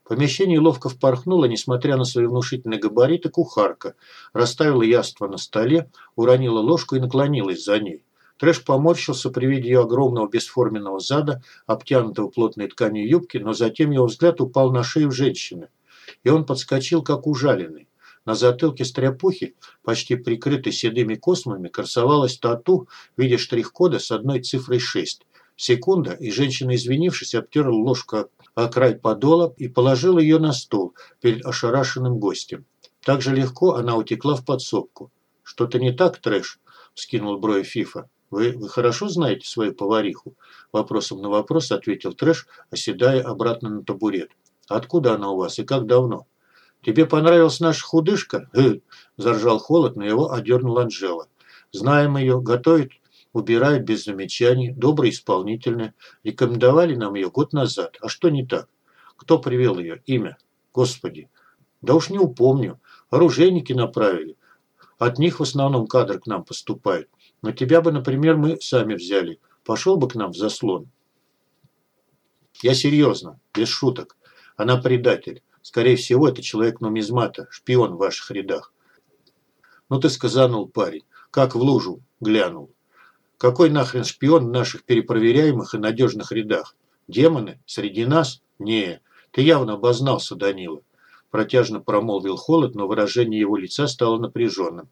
В помещении ловко впорхнула, несмотря на свои внушительные габариты, кухарка. Расставила яство на столе, уронила ложку и наклонилась за ней. Трэш поморщился при виде ее огромного бесформенного зада, обтянутого плотной тканью юбки, но затем его взгляд упал на шею женщины. И он подскочил, как ужаленный. На затылке стряпухи, почти прикрытой седыми космами, красовалась тату в виде штрих-кода с одной цифрой 6. Секунда, и женщина, извинившись, обтерла ложку о край подола и положила ее на стол перед ошарашенным гостем. Так же легко она утекла в подсобку. «Что-то не так, трэш?» – вскинул брови Фифа. «Вы, вы хорошо знаете свою повариху?» Вопросом на вопрос ответил трэш, оседая обратно на табурет. «Откуда она у вас и как давно?» «Тебе понравилась наша худышка?» «Э!» – заржал холод, но его одернул Анжела. «Знаем ее, готовит убирает без замечаний, добрая исполнительная. Рекомендовали нам ее год назад. А что не так? Кто привел ее? Имя? Господи. Да уж не упомню. Оружейники направили. От них в основном кадр к нам поступает. Но тебя бы, например, мы сами взяли. Пошел бы к нам в заслон. Я серьезно, без шуток. Она предатель. Скорее всего, это человек нумизмата, шпион в ваших рядах. Ну ты сказанул, парень. Как в лужу глянул. Какой нахрен шпион в наших перепроверяемых и надежных рядах? Демоны? Среди нас? Не, ты явно обознался, Данила. Протяжно промолвил холод, но выражение его лица стало напряженным.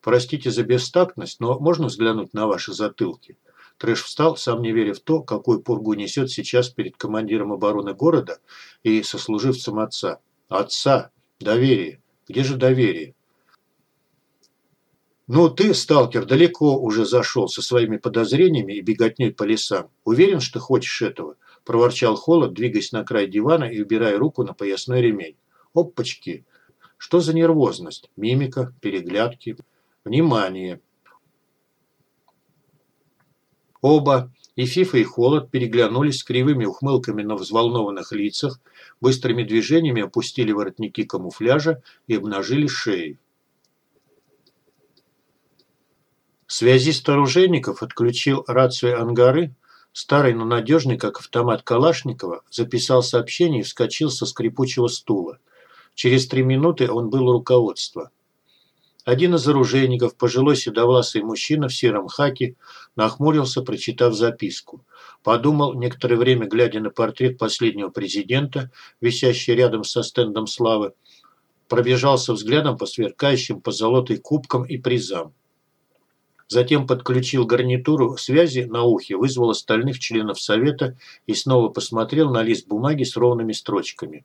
Простите за бестактность, но можно взглянуть на ваши затылки? Трэш встал, сам не веря в то, какую пургу несет сейчас перед командиром обороны города и сослуживцем отца. Отца! Доверие! Где же доверие? «Ну, ты, сталкер, далеко уже зашел со своими подозрениями и беготней по лесам. Уверен, что хочешь этого?» – проворчал Холод, двигаясь на край дивана и убирая руку на поясной ремень. «Опачки! Что за нервозность? Мимика, переглядки. Внимание!» Оба, и Фифа, и Холод, переглянулись с кривыми ухмылками на взволнованных лицах, быстрыми движениями опустили воротники камуфляжа и обнажили шеи. Связист оружейников отключил рацию Ангары, старый, но надежный, как автомат Калашникова, записал сообщение и вскочил со скрипучего стула. Через три минуты он был у руководства. Один из оружейников, пожилой седовласый мужчина в сером хаке, нахмурился, прочитав записку. Подумал, некоторое время глядя на портрет последнего президента, висящий рядом со стендом славы, пробежался взглядом по сверкающим позолотой кубкам и призам. Затем подключил гарнитуру связи на ухе, вызвал остальных членов совета и снова посмотрел на лист бумаги с ровными строчками.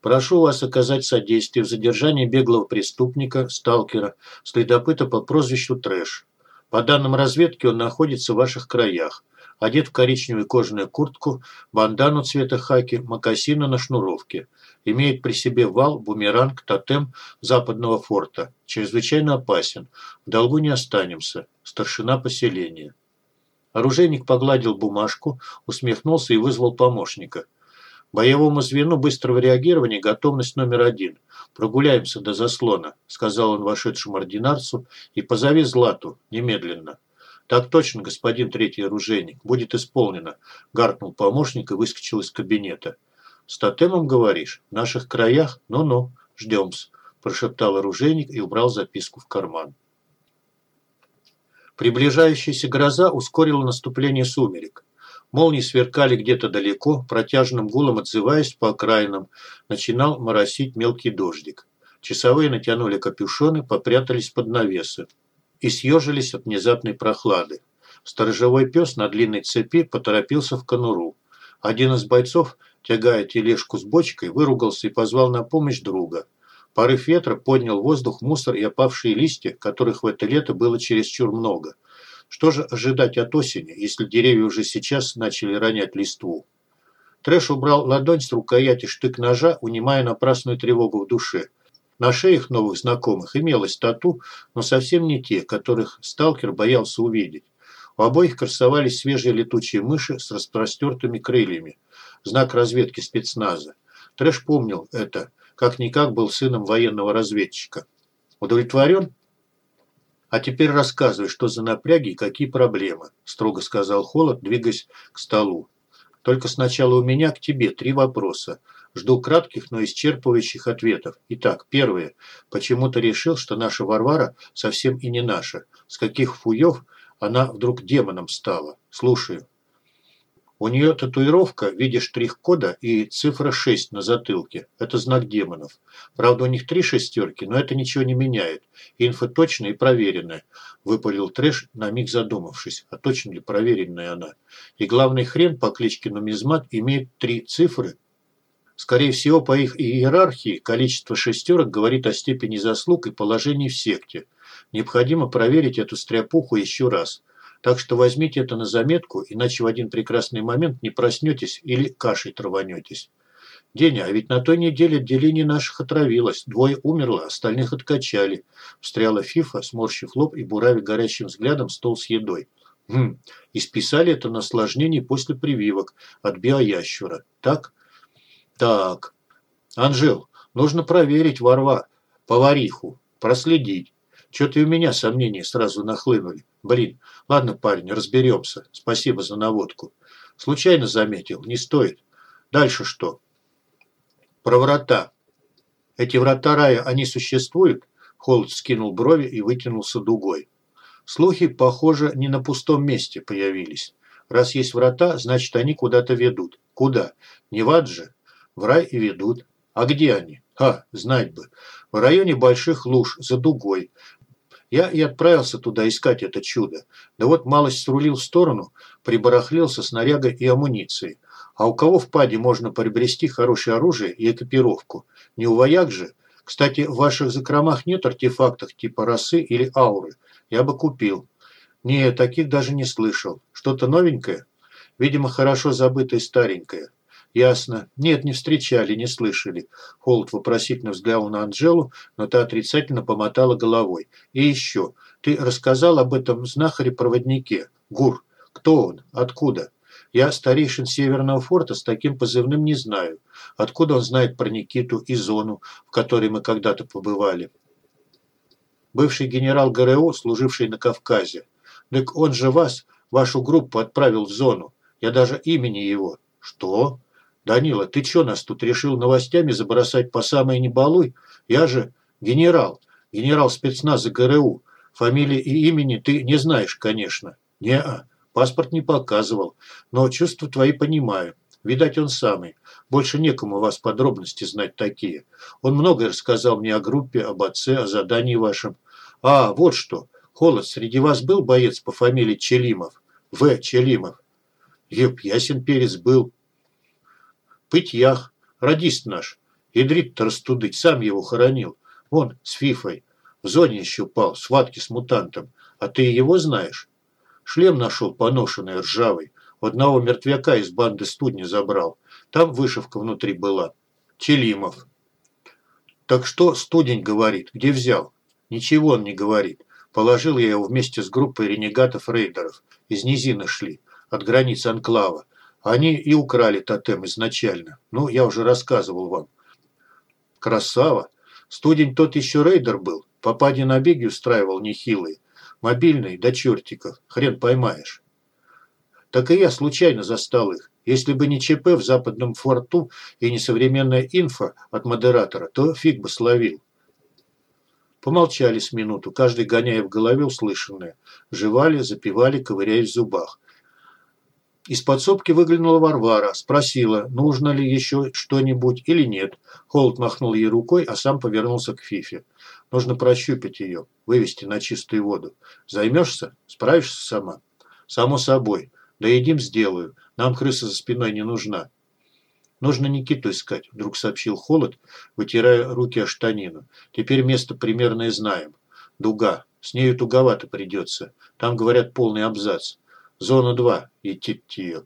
Прошу вас оказать содействие в задержании беглого преступника, сталкера, следопыта по прозвищу Трэш. По данным разведки, он находится в ваших краях. Одет в коричневую кожаную куртку, бандану цвета хаки, мокасины на шнуровке. Имеет при себе вал, бумеранг, тотем западного форта. Чрезвычайно опасен. В долгу не останемся. Старшина поселения. Оружейник погладил бумажку, усмехнулся и вызвал помощника. «Боевому звену быстрого реагирования готовность номер один. Прогуляемся до заслона», – сказал он вошедшему ординарцу, – «и позови Злату немедленно». «Так точно, господин третий оружейник. Будет исполнено», – гаркнул помощник и выскочил из кабинета. «С тотемом, говоришь? В наших краях? Ну-ну, ждем-с», – прошептал оружейник и убрал записку в карман. Приближающаяся гроза ускорила наступление сумерек. Молнии сверкали где-то далеко, протяжным гулом отзываясь по окраинам, начинал моросить мелкий дождик. Часовые натянули капюшоны, попрятались под навесы и съежились от внезапной прохлады. Сторожевой пес на длинной цепи поторопился в конуру. Один из бойцов тягая тележку с бочкой, выругался и позвал на помощь друга. Порыв ветра поднял воздух мусор и опавшие листья, которых в это лето было чересчур много. Что же ожидать от осени, если деревья уже сейчас начали ронять листву? Трэш убрал ладонь с рукояти штык-ножа, унимая напрасную тревогу в душе. На шеях новых знакомых имелось тату, но совсем не те, которых сталкер боялся увидеть. У обоих красовались свежие летучие мыши с распростертыми крыльями. Знак разведки спецназа. Трэш помнил это, как-никак был сыном военного разведчика. Удовлетворен? А теперь рассказывай, что за напряги и какие проблемы, строго сказал Холод, двигаясь к столу. Только сначала у меня к тебе три вопроса. Жду кратких, но исчерпывающих ответов. Итак, первое. Почему ты решил, что наша Варвара совсем и не наша? С каких фуев она вдруг демоном стала? Слушаю. У нее татуировка в виде штрих-кода и цифра 6 на затылке. Это знак демонов. Правда, у них три шестерки, но это ничего не меняет. Инфа точная и проверенная. Выпалил Трэш, на миг задумавшись, а точно ли проверенная она. И главный хрен по кличке Нумизмат имеет три цифры. Скорее всего, по их иерархии количество шестерок говорит о степени заслуг и положении в секте. Необходимо проверить эту стряпуху еще раз. Так что возьмите это на заметку, иначе в один прекрасный момент не проснетесь или кашей траванетесь. Деня, а ведь на той неделе отделение наших отравилось. Двое умерло, остальных откачали. Встряла Фифа, сморщив лоб и буравя горящим взглядом стол с едой. Хм, и списали это на осложнение после прививок от биоящура. Так? Так. Анжел, нужно проверить ворва, повариху, проследить. Что-то и у меня сомнения сразу нахлынули. Блин, ладно, парень, разберемся. Спасибо за наводку. Случайно заметил, не стоит. Дальше что? Про врата. Эти врата рая, они существуют? Холод скинул брови и вытянулся дугой. Слухи, похоже, не на пустом месте появились. Раз есть врата, значит, они куда-то ведут. Куда? Не в ад же. В рай и ведут. А где они? Ха, знать бы. В районе больших луж, за дугой. Я и отправился туда искать это чудо. Да вот малость срулил в сторону, прибарахлился снарягой и амуницией. А у кого в паде можно приобрести хорошее оружие и экипировку? Не у вояк же? Кстати, в ваших закромах нет артефактов типа росы или ауры. Я бы купил. Не, таких даже не слышал. Что-то новенькое? Видимо, хорошо забытое старенькое. «Ясно. Нет, не встречали, не слышали». Холод вопросительно взглянул на Анжелу, но та отрицательно помотала головой. «И еще. Ты рассказал об этом знахаре-проводнике. Гур. Кто он? Откуда?» «Я старейшин Северного форта с таким позывным не знаю. Откуда он знает про Никиту и зону, в которой мы когда-то побывали?» «Бывший генерал ГРУ, служивший на Кавказе. Так он же вас, вашу группу, отправил в зону. Я даже имени его». «Что?» «Данила, ты чё нас тут решил новостями забросать по самой небалуй? Я же генерал, генерал спецназа ГРУ. Фамилии и имени ты не знаешь, конечно». «Не-а, паспорт не показывал, но чувства твои понимаю. Видать, он самый. Больше некому вас подробности знать такие. Он многое рассказал мне о группе, об отце, о задании вашем. А, вот что. Холод, среди вас был боец по фамилии Челимов? В. Челимов. Еп, ясен перец был. Пытьях, радист наш. Ядрит-то растудыть, сам его хоронил. Вон, с Фифой. В зоне еще упал, схватки с мутантом. А ты его знаешь? Шлем нашел поношенный, ржавый. У одного мертвяка из банды студни забрал. Там вышивка внутри была. Челимов. Так что студень говорит, где взял? Ничего он не говорит. Положил я его вместе с группой ренегатов-рейдеров. Из низины шли, от границ анклава. Они и украли тотем изначально. Ну, я уже рассказывал вам. Красава. Студень тот еще рейдер был. Попади набеги устраивал нехилые. Мобильный до чертиков. Хрен поймаешь. Так и я случайно застал их. Если бы не ЧП в западном форту и не современная инфа от модератора, то фиг бы словил. Помолчали с минуту, каждый гоняя в голове услышанное. Жевали, запивали, ковыряясь в зубах. Из подсобки выглянула Варвара, спросила, нужно ли еще что-нибудь или нет. Холод махнул ей рукой, а сам повернулся к Фифе. Нужно прощупать ее, вывести на чистую воду. Займешься? Справишься сама? Само собой. Да едим сделаю. Нам крыса за спиной не нужна. Нужно Никиту искать, вдруг сообщил Холод, вытирая руки о штанину. Теперь место примерное знаем. Дуга. С нею туговато придется. Там, говорят, полный абзац. Зона 2, идти ее.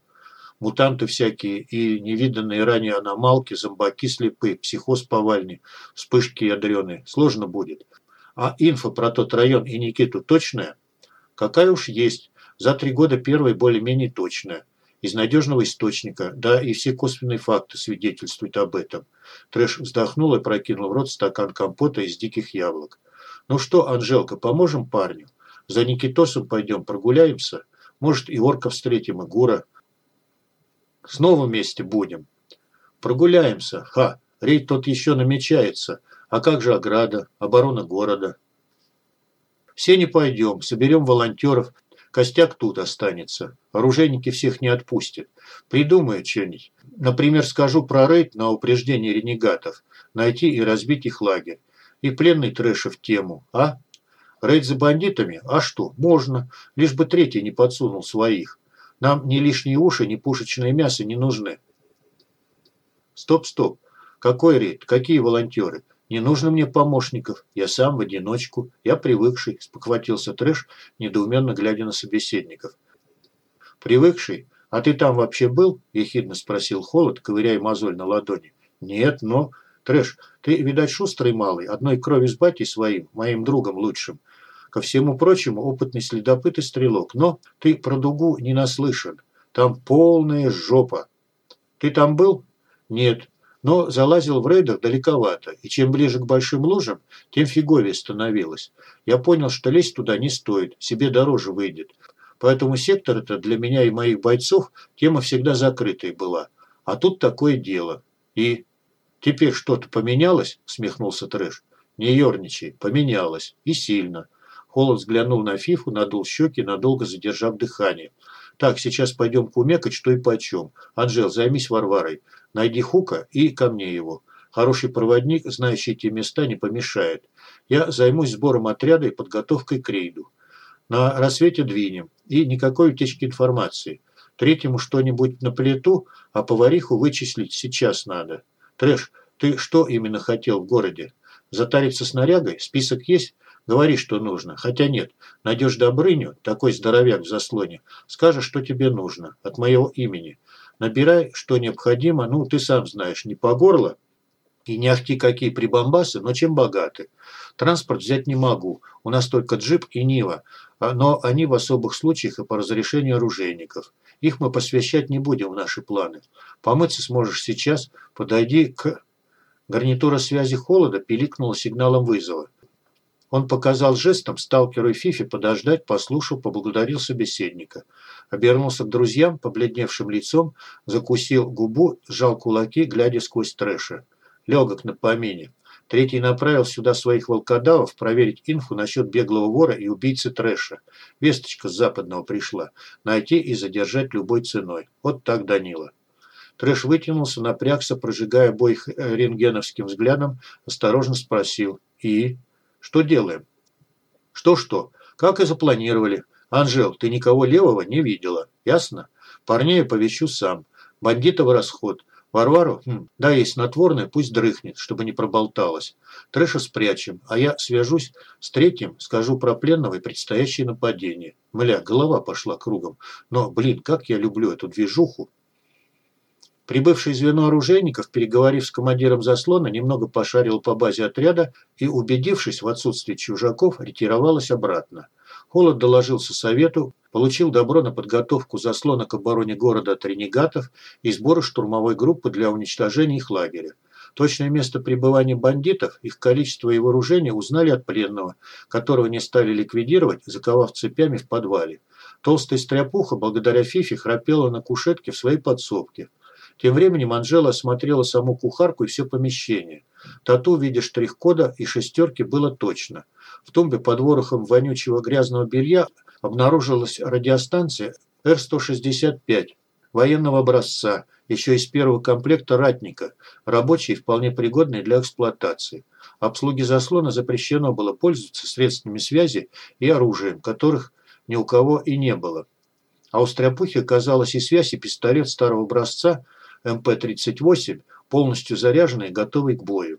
Мутанты всякие и невиданные ранее аномалки, зомбаки слепые, психоз повальный, вспышки ядреные. Сложно будет. А инфа про тот район и Никиту точная? Какая уж есть. За три года первая более-менее точная. Из надежного источника, да и все косвенные факты свидетельствуют об этом. Трэш вздохнул и прокинул в рот стакан компота из диких яблок. «Ну что, Анжелка, поможем парню? За Никитосом пойдем прогуляемся? Может, и орка встретим, и гура. Снова вместе будем. Прогуляемся. Ха, рейд тот еще намечается. А как же ограда, оборона города? Все не пойдем, соберем волонтеров. Костяк тут останется. Оружейники всех не отпустят. Придумаю что-нибудь. Например, скажу про рейд на упреждение ренегатов. Найти и разбить их лагерь. И плен Трэша в тему, а? Рейд за бандитами? А что, можно. Лишь бы третий не подсунул своих. Нам ни лишние уши, ни пушечное мясо не нужны. Стоп, стоп. Какой рейд? Какие волонтеры? Не нужно мне помощников. Я сам в одиночку. Я привыкший, спохватился Трэш, недоуменно глядя на собеседников. Привыкший? А ты там вообще был? Ехидно спросил Холод, ковыряя мозоль на ладони. Нет, но... Трэш, ты, видать, шустрый малый, одной крови с батей своим, моим другом лучшим. Ко всему прочему, опытный следопыт и стрелок. Но ты про дугу не наслышан. Там полная жопа. Ты там был? Нет. Но залазил в рейдах далековато, и чем ближе к большим лужам, тем фиговее становилось. Я понял, что лезть туда не стоит, себе дороже выйдет. Поэтому сектор это для меня и моих бойцов тема всегда закрытая была. А тут такое дело. И теперь что-то поменялось? Смехнулся Трэш. Не ерничай, поменялось. И сильно. Холод взглянул на Фифу, надул щеки, надолго задержав дыхание. «Так, сейчас пойдем кумекать, что и почем. Анжел, займись Варварой. Найди Хука и ко мне его. Хороший проводник, знающий эти места, не помешает. Я займусь сбором отряда и подготовкой к рейду. На рассвете двинем. И никакой утечки информации. Третьему что-нибудь на плиту, а повариху вычислить сейчас надо. Трэш, ты что именно хотел в городе? Затариться снарягой? Список есть? Говори, что нужно. Хотя нет, найдешь Добрыню, такой здоровяк в заслоне, скажешь, что тебе нужно, от моего имени. Набирай, что необходимо, ну, ты сам знаешь, не по горло, и не ахти какие прибамбасы, но чем богаты. Транспорт взять не могу, у нас только джип и Нива, а, но они в особых случаях и по разрешению оружейников. Их мы посвящать не будем в наши планы. Помыться сможешь сейчас, подойди к... Гарнитура связи холода пиликнула сигналом вызова. Он показал жестом сталкеру и Фифе подождать, послушал, поблагодарил собеседника. Обернулся к друзьям, побледневшим лицом, закусил губу, сжал кулаки, глядя сквозь трэша. Легок на помине. Третий направил сюда своих волкодавов проверить инфу насчет беглого вора и убийцы трэша. Весточка с западного пришла. Найти и задержать любой ценой. Вот так Данила. Трэш вытянулся, напрягся, прожигая обоих э, рентгеновским взглядом, осторожно спросил. «И?» Что делаем? Что-что? Как и запланировали. Анжел, ты никого левого не видела. Ясно? Парней повещу сам. Бандитов расход. Варвару? Хм, да, есть снотворное, пусть дрыхнет, чтобы не проболталась. Трэша спрячем, а я свяжусь с третьим, скажу про пленного и предстоящее нападение. Мля, голова пошла кругом. Но, блин, как я люблю эту движуху. Прибывший звено оружейников, переговорив с командиром заслона, немного пошарил по базе отряда и, убедившись в отсутствии чужаков, ретировалась обратно. Холод доложился совету, получил добро на подготовку заслона к обороне города от ренегатов и сборы штурмовой группы для уничтожения их лагеря. Точное место пребывания бандитов, их количество и вооружение узнали от пленного, которого не стали ликвидировать, заковав цепями в подвале. Толстая стряпуха, благодаря Фифе, храпела на кушетке в своей подсобке. Тем временем Анжела осмотрела саму кухарку и все помещение. Тату в виде штрих-кода и шестерки было точно. В тумбе под ворохом вонючего грязного белья обнаружилась радиостанция Р-165 военного образца, еще из первого комплекта ратника, рабочий и вполне пригодный для эксплуатации. Обслуге заслона запрещено было пользоваться средствами связи и оружием, которых ни у кого и не было. А у стряпухи оказалась и связь, и пистолет старого образца – МП-38, полностью заряженный и готовый к бою.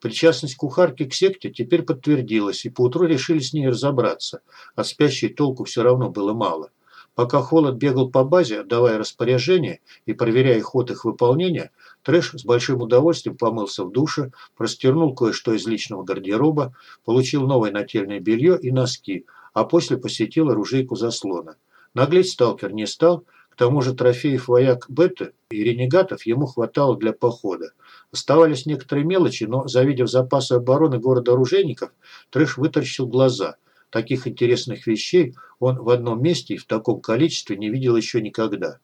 Причастность кухарки к секте теперь подтвердилась, и поутру решили с ней разобраться, от спящей толку все равно было мало. Пока Холод бегал по базе, отдавая распоряжения и проверяя ход их выполнения, Трэш с большим удовольствием помылся в душе, простирнул кое-что из личного гардероба, получил новое нательное белье и носки, а после посетил оружейку заслона. Наглеть сталкер не стал, к тому же трофеев вояк Бетты и ренегатов ему хватало для похода. Оставались некоторые мелочи, но, завидев запасы обороны города оружейников, Трэш вытаращил глаза – Таких интересных вещей он в одном месте и в таком количестве не видел еще никогда.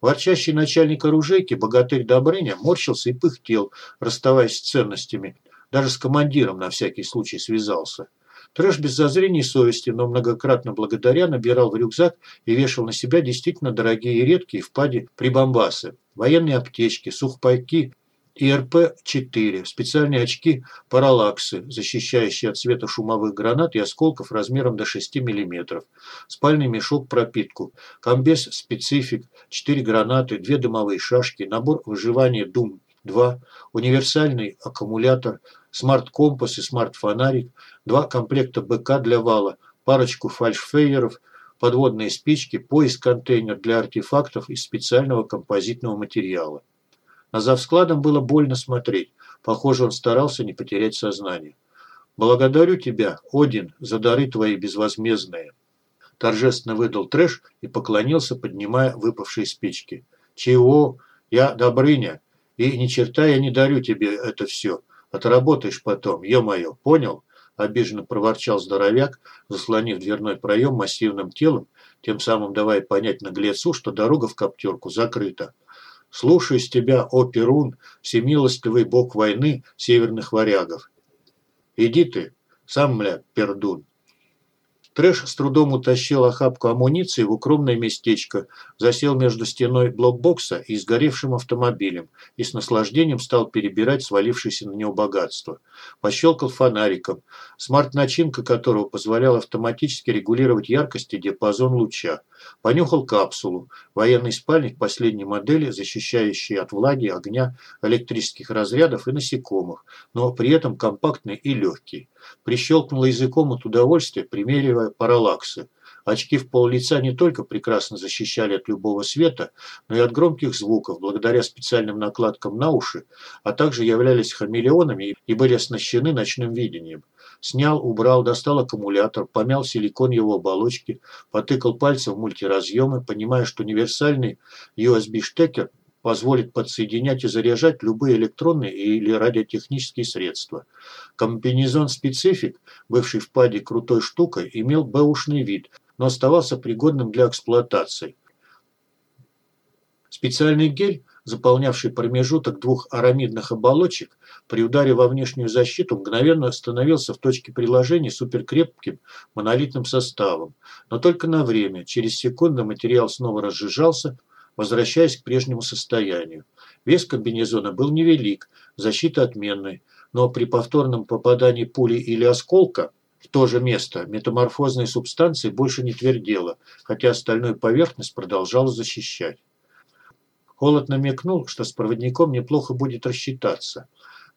Ворчащий начальник оружейки, богатырь Добрыня, морщился и пыхтел, расставаясь с ценностями. Даже с командиром на всякий случай связался. Трэш без зазрений совести, но многократно благодаря набирал в рюкзак и вешал на себя действительно дорогие и редкие впади прибамбасы. Военные аптечки, сухпайки – ИРП-4, специальные очки параллаксы, защищающие от света шумовых гранат и осколков размером до 6 мм, спальный мешок пропитку, комбез специфик, 4 гранаты, 2 дымовые шашки, набор выживания Дум-2, универсальный аккумулятор, смарт-компас и смарт-фонарик, два комплекта БК для вала, парочку фальшфейеров, подводные спички, пояс-контейнер для артефактов из специального композитного материала. На завскладом было больно смотреть. Похоже, он старался не потерять сознание. «Благодарю тебя, Один, за дары твои безвозмездные». Торжественно выдал трэш и поклонился, поднимая выпавшие спички. «Чего? Я Добрыня. И ни черта я не дарю тебе это все. Отработаешь потом, ё-моё, понял?» Обиженно проворчал здоровяк, заслонив дверной проем массивным телом, тем самым давая понять наглецу, что дорога в коптерку закрыта. Слушаюсь тебя, о Перун, всемилостивый бог войны северных варягов. Иди ты, сам, мля, пердун. Трэш с трудом утащил охапку амуниции в укромное местечко, засел между стеной блокбокса и сгоревшим автомобилем и с наслаждением стал перебирать свалившееся на него богатство. Пощелкал фонариком, смарт-начинка которого позволяла автоматически регулировать яркость и диапазон луча. Понюхал капсулу, военный спальник последней модели, защищающий от влаги, огня, электрических разрядов и насекомых, но при этом компактный и легкий. Прищелкнул языком от удовольствия, примеривая параллаксы. Очки в пол лица не только прекрасно защищали от любого света, но и от громких звуков, благодаря специальным накладкам на уши, а также являлись хамелеонами и были оснащены ночным видением. Снял, убрал, достал аккумулятор, помял силикон его оболочки, потыкал пальцем в мультиразъемы, понимая, что универсальный USB-штекер позволит подсоединять и заряжать любые электронные или радиотехнические средства. Комбинезон «Специфик», бывший в паде крутой штукой, имел бэушный вид, но оставался пригодным для эксплуатации. Специальный гель, заполнявший промежуток двух арамидных оболочек, при ударе во внешнюю защиту мгновенно становился в точке приложения суперкрепким монолитным составом. Но только на время. Через секунду материал снова разжижался, возвращаясь к прежнему состоянию. Вес комбинезона был невелик, защита отменной, но при повторном попадании пули или осколка в то же место метаморфозной субстанции больше не твердела, хотя остальную поверхность продолжала защищать. Холод намекнул, что с проводником неплохо будет рассчитаться.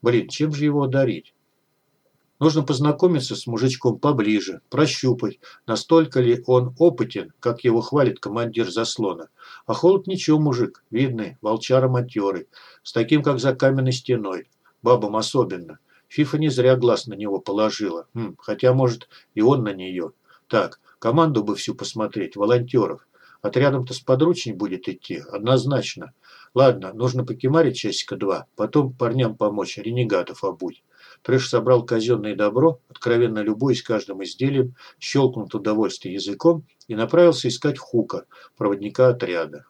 Блин, чем же его одарить? Нужно познакомиться с мужичком поближе, прощупать, настолько ли он опытен, как его хвалит командир заслона. А холод ничего, мужик, видный, волчара матерый, с таким, как за каменной стеной, бабам особенно. Фифа не зря глаз на него положила, хм, хотя, может, и он на нее. Так, команду бы всю посмотреть, волонтеров. Отрядом-то сподручней будет идти, однозначно. Ладно, нужно покемарить часика два, потом парням помочь, ренегатов обуть. Трэш собрал казенное добро, откровенно любуясь каждым изделием, щелкнул от удовольствия языком и направился искать Хука, проводника отряда.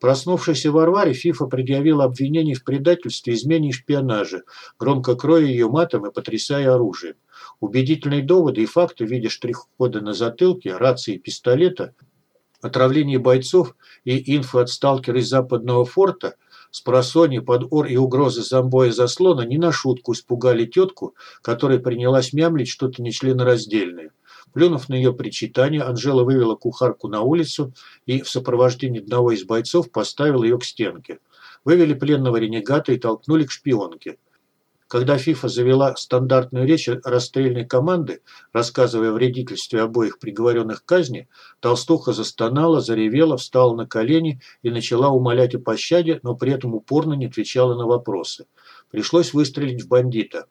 Проснувшаяся Варваре Фифа предъявила обвинение в предательстве, измене и шпионаже, громко кроя ее матом и потрясая оружием. Убедительные доводы и факты в виде штрих-кода на затылке, рации и пистолета, отравление бойцов и инфо от сталкера из западного форта – с просони под ор и угрозы зомбоя заслона не на шутку испугали тетку, которая принялась мямлить что-то нечленораздельное. Плюнув на ее причитание, Анжела вывела кухарку на улицу и в сопровождении одного из бойцов поставила ее к стенке. Вывели пленного ренегата и толкнули к шпионке. Когда ФИФА завела стандартную речь расстрельной команды, рассказывая о вредительстве обоих приговоренных к казни, толстуха застонала, заревела, встала на колени и начала умолять о пощаде, но при этом упорно не отвечала на вопросы. Пришлось выстрелить в бандита.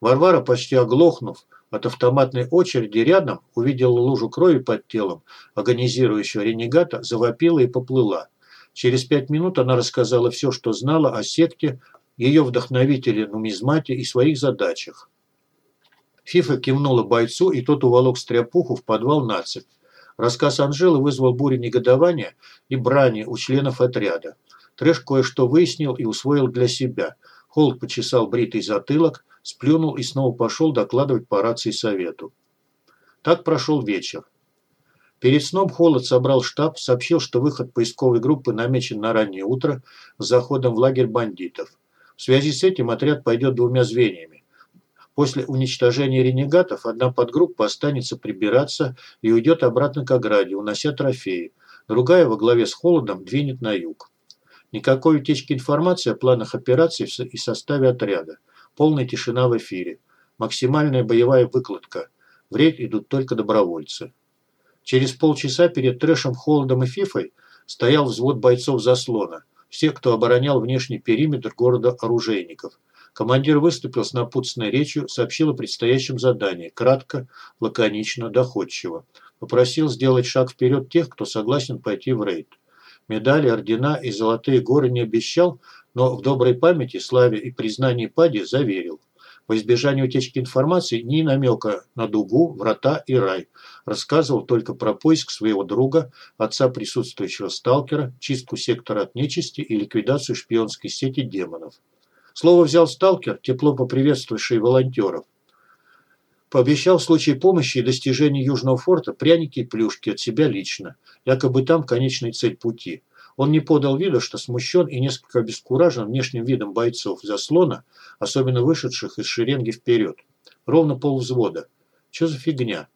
Варвара, почти оглохнув, от автоматной очереди рядом увидела лужу крови под телом агонизирующего ренегата, завопила и поплыла. Через пять минут она рассказала все, что знала о секте, ее вдохновителе нумизмате и своих задачах. Фифа кивнула бойцу, и тот уволок стряпуху в подвал нацик. Рассказ Анжелы вызвал бурю негодования и брани у членов отряда. Трэш кое-что выяснил и усвоил для себя. Холд почесал бритый затылок, сплюнул и снова пошел докладывать по рации совету. Так прошел вечер. Перед сном Холод собрал штаб, сообщил, что выход поисковой группы намечен на раннее утро с заходом в лагерь бандитов. В связи с этим отряд пойдет двумя звеньями. После уничтожения ренегатов одна подгруппа останется прибираться и уйдет обратно к ограде, унося трофеи. Другая во главе с Холодом двинет на юг. Никакой утечки информации о планах операций и составе отряда. Полная тишина в эфире. Максимальная боевая выкладка. В рейд идут только добровольцы. Через полчаса перед Трэшем, Холодом и Фифой стоял взвод бойцов заслона. Все, кто оборонял внешний периметр города оружейников. Командир выступил с напутственной речью, сообщил о предстоящем задании. Кратко, лаконично, доходчиво. Попросил сделать шаг вперед тех, кто согласен пойти в рейд. Медали, ордена и золотые горы не обещал, но в доброй памяти, славе и признании Пади заверил. Во избежание утечки информации ни намека на дугу, врата и рай. Рассказывал только про поиск своего друга, отца присутствующего сталкера, чистку сектора от нечисти и ликвидацию шпионской сети демонов. Слово взял сталкер, тепло поприветствовавший волонтеров. Пообещал в случае помощи и достижения Южного форта пряники и плюшки от себя лично. Якобы там конечная цель пути – он не подал вида, что смущен и несколько обескуражен внешним видом бойцов заслона, особенно вышедших из шеренги вперед. Ровно полвзвода. Что за фигня?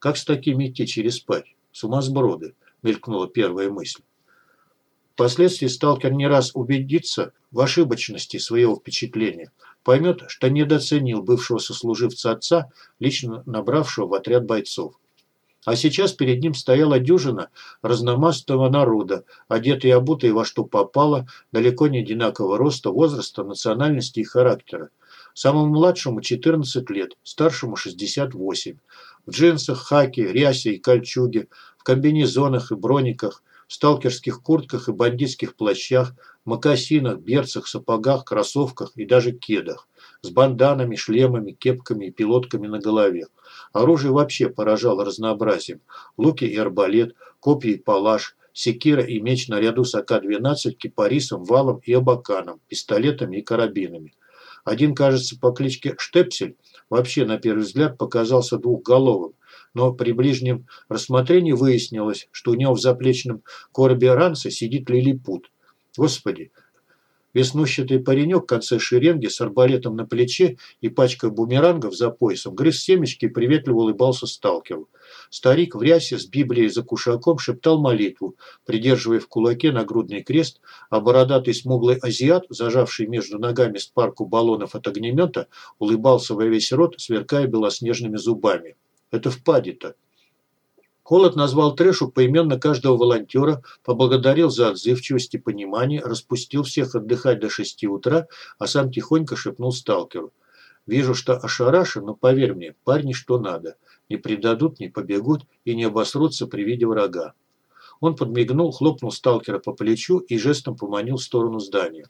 Как с такими идти через спать? Сумасброды, мелькнула первая мысль. Впоследствии сталкер не раз убедится в ошибочности своего впечатления, поймет, что недооценил бывшего сослуживца отца, лично набравшего в отряд бойцов. А сейчас перед ним стояла дюжина разномастного народа, одетые и обутые во что попало, далеко не одинакового роста, возраста, национальности и характера. Самому младшему 14 лет, старшему 68. В джинсах, хаке, рясе и кольчуге, в комбинезонах и брониках, в сталкерских куртках и бандитских плащах, мокасинах, берцах, сапогах, кроссовках и даже кедах с банданами, шлемами, кепками и пилотками на голове. Оружие вообще поражало разнообразием. Луки и арбалет, копья и палаш, секира и меч наряду с АК-12, кипарисом, валом и абаканом, пистолетами и карабинами. Один, кажется, по кличке Штепсель, вообще на первый взгляд показался двухголовым, но при ближнем рассмотрении выяснилось, что у него в заплечном коробе ранца сидит лилипут. Господи, Веснущатый паренек в конце шеренги с арбалетом на плече и пачкой бумерангов за поясом грыз семечки и приветливо улыбался сталкеру. Старик в рясе с Библией за кушаком шептал молитву, придерживая в кулаке нагрудный крест, а бородатый смуглый азиат, зажавший между ногами спарку баллонов от огнемета, улыбался во весь рот, сверкая белоснежными зубами. Это впади-то. Холод назвал Трэшу поименно каждого волонтера, поблагодарил за отзывчивость и понимание, распустил всех отдыхать до шести утра, а сам тихонько шепнул сталкеру. «Вижу, что ошарашен, но поверь мне, парни что надо. Не предадут, не побегут и не обосрутся при виде врага». Он подмигнул, хлопнул сталкера по плечу и жестом поманил в сторону здания.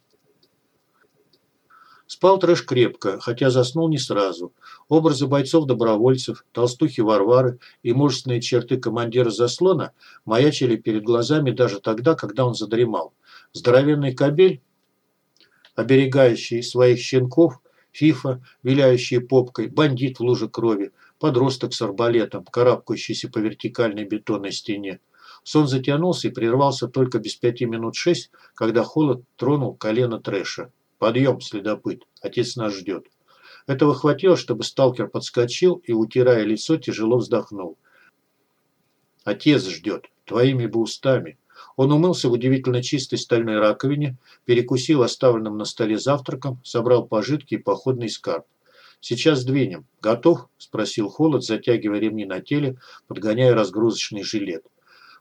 Спал трэш крепко, хотя заснул не сразу. Образы бойцов-добровольцев, толстухи Варвары и мужественные черты командира заслона маячили перед глазами даже тогда, когда он задремал. Здоровенный кобель, оберегающий своих щенков, фифа, виляющий попкой, бандит в луже крови, подросток с арбалетом, карабкающийся по вертикальной бетонной стене. Сон затянулся и прервался только без пяти минут шесть, когда холод тронул колено трэша. «Подъем, следопыт, отец нас ждет». Этого хватило, чтобы сталкер подскочил и, утирая лицо, тяжело вздохнул. «Отец ждет, твоими бы устами». Он умылся в удивительно чистой стальной раковине, перекусил оставленным на столе завтраком, собрал пожитки и походный скарб. «Сейчас сдвинем. Готов?» – спросил Холод, затягивая ремни на теле, подгоняя разгрузочный жилет.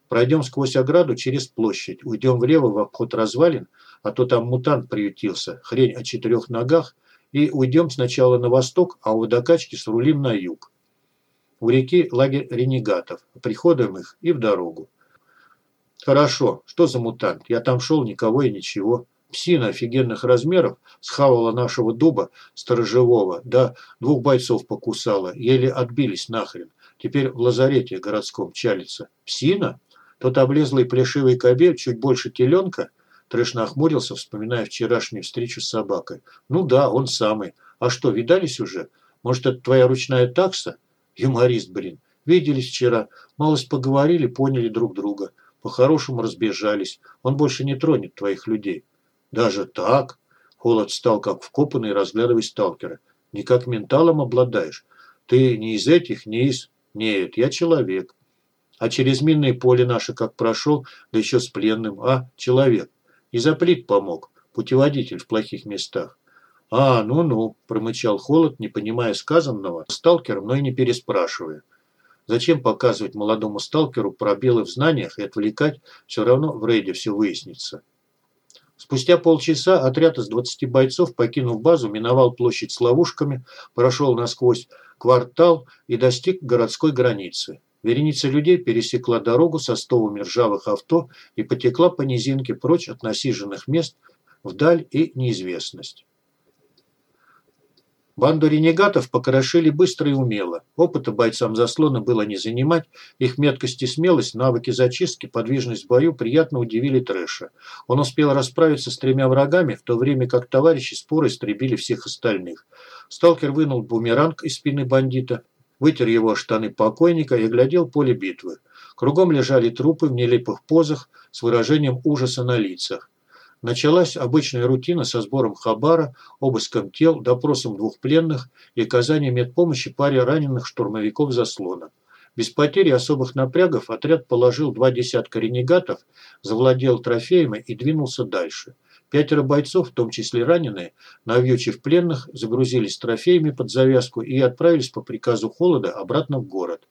«Пройдем сквозь ограду через площадь, уйдем влево в обход развалин, а то там мутант приютился, хрень о четырех ногах, и уйдем сначала на восток, а у водокачки срулим на юг. У реки лагерь ренегатов, приходим их и в дорогу. Хорошо, что за мутант? Я там шел, никого и ничего. Псина офигенных размеров схавала нашего дуба сторожевого, да двух бойцов покусала, еле отбились нахрен. Теперь в лазарете городском чалится. Псина? Тот облезлый плешивый кобель, чуть больше теленка? Трэш нахмурился, вспоминая вчерашнюю встречу с собакой. Ну да, он самый. А что, видались уже? Может, это твоя ручная такса? Юморист, блин. Виделись вчера, малость поговорили, поняли друг друга. По-хорошему разбежались. Он больше не тронет твоих людей. Даже так? Холод стал как вкопанный, разглядывая сталкера. Не как менталом обладаешь. Ты не из этих, не из... Нет, я человек. А через минное поле наше как прошел, да еще с пленным. А, человек. И заплит помог. Путеводитель в плохих местах. «А, ну-ну», – промычал Холод, не понимая сказанного, сталкером, но и не переспрашивая. Зачем показывать молодому сталкеру пробелы в знаниях и отвлекать, все равно в рейде все выяснится. Спустя полчаса отряд из 20 бойцов, покинув базу, миновал площадь с ловушками, прошел насквозь квартал и достиг городской границы. Вереница людей пересекла дорогу со стовами ржавых авто и потекла по низинке прочь от насиженных мест вдаль и неизвестность. Банду ренегатов покрошили быстро и умело. Опыта бойцам заслона было не занимать, их меткость и смелость, навыки зачистки, подвижность в бою приятно удивили Трэша. Он успел расправиться с тремя врагами, в то время как товарищи споры истребили всех остальных. Сталкер вынул бумеранг из спины бандита, вытер его штаны покойника и глядел поле битвы. Кругом лежали трупы в нелепых позах с выражением ужаса на лицах. Началась обычная рутина со сбором хабара, обыском тел, допросом двух пленных и оказанием медпомощи паре раненых штурмовиков заслона. Без потери особых напрягов отряд положил два десятка ренегатов, завладел трофеями и двинулся дальше. Пятеро бойцов, в том числе раненые, навьючив пленных, загрузились трофеями под завязку и отправились по приказу холода обратно в город.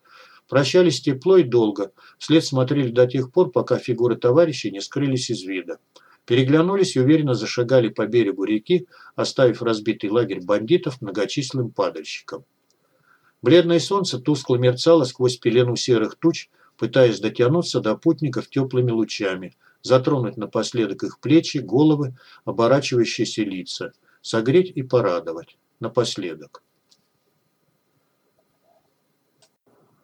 Прощались тепло и долго, вслед смотрели до тех пор, пока фигуры товарищей не скрылись из вида. Переглянулись и уверенно зашагали по берегу реки, оставив разбитый лагерь бандитов многочисленным падальщикам. Бледное солнце тускло мерцало сквозь пелену серых туч, пытаясь дотянуться до путников теплыми лучами, затронуть напоследок их плечи, головы, оборачивающиеся лица, согреть и порадовать напоследок.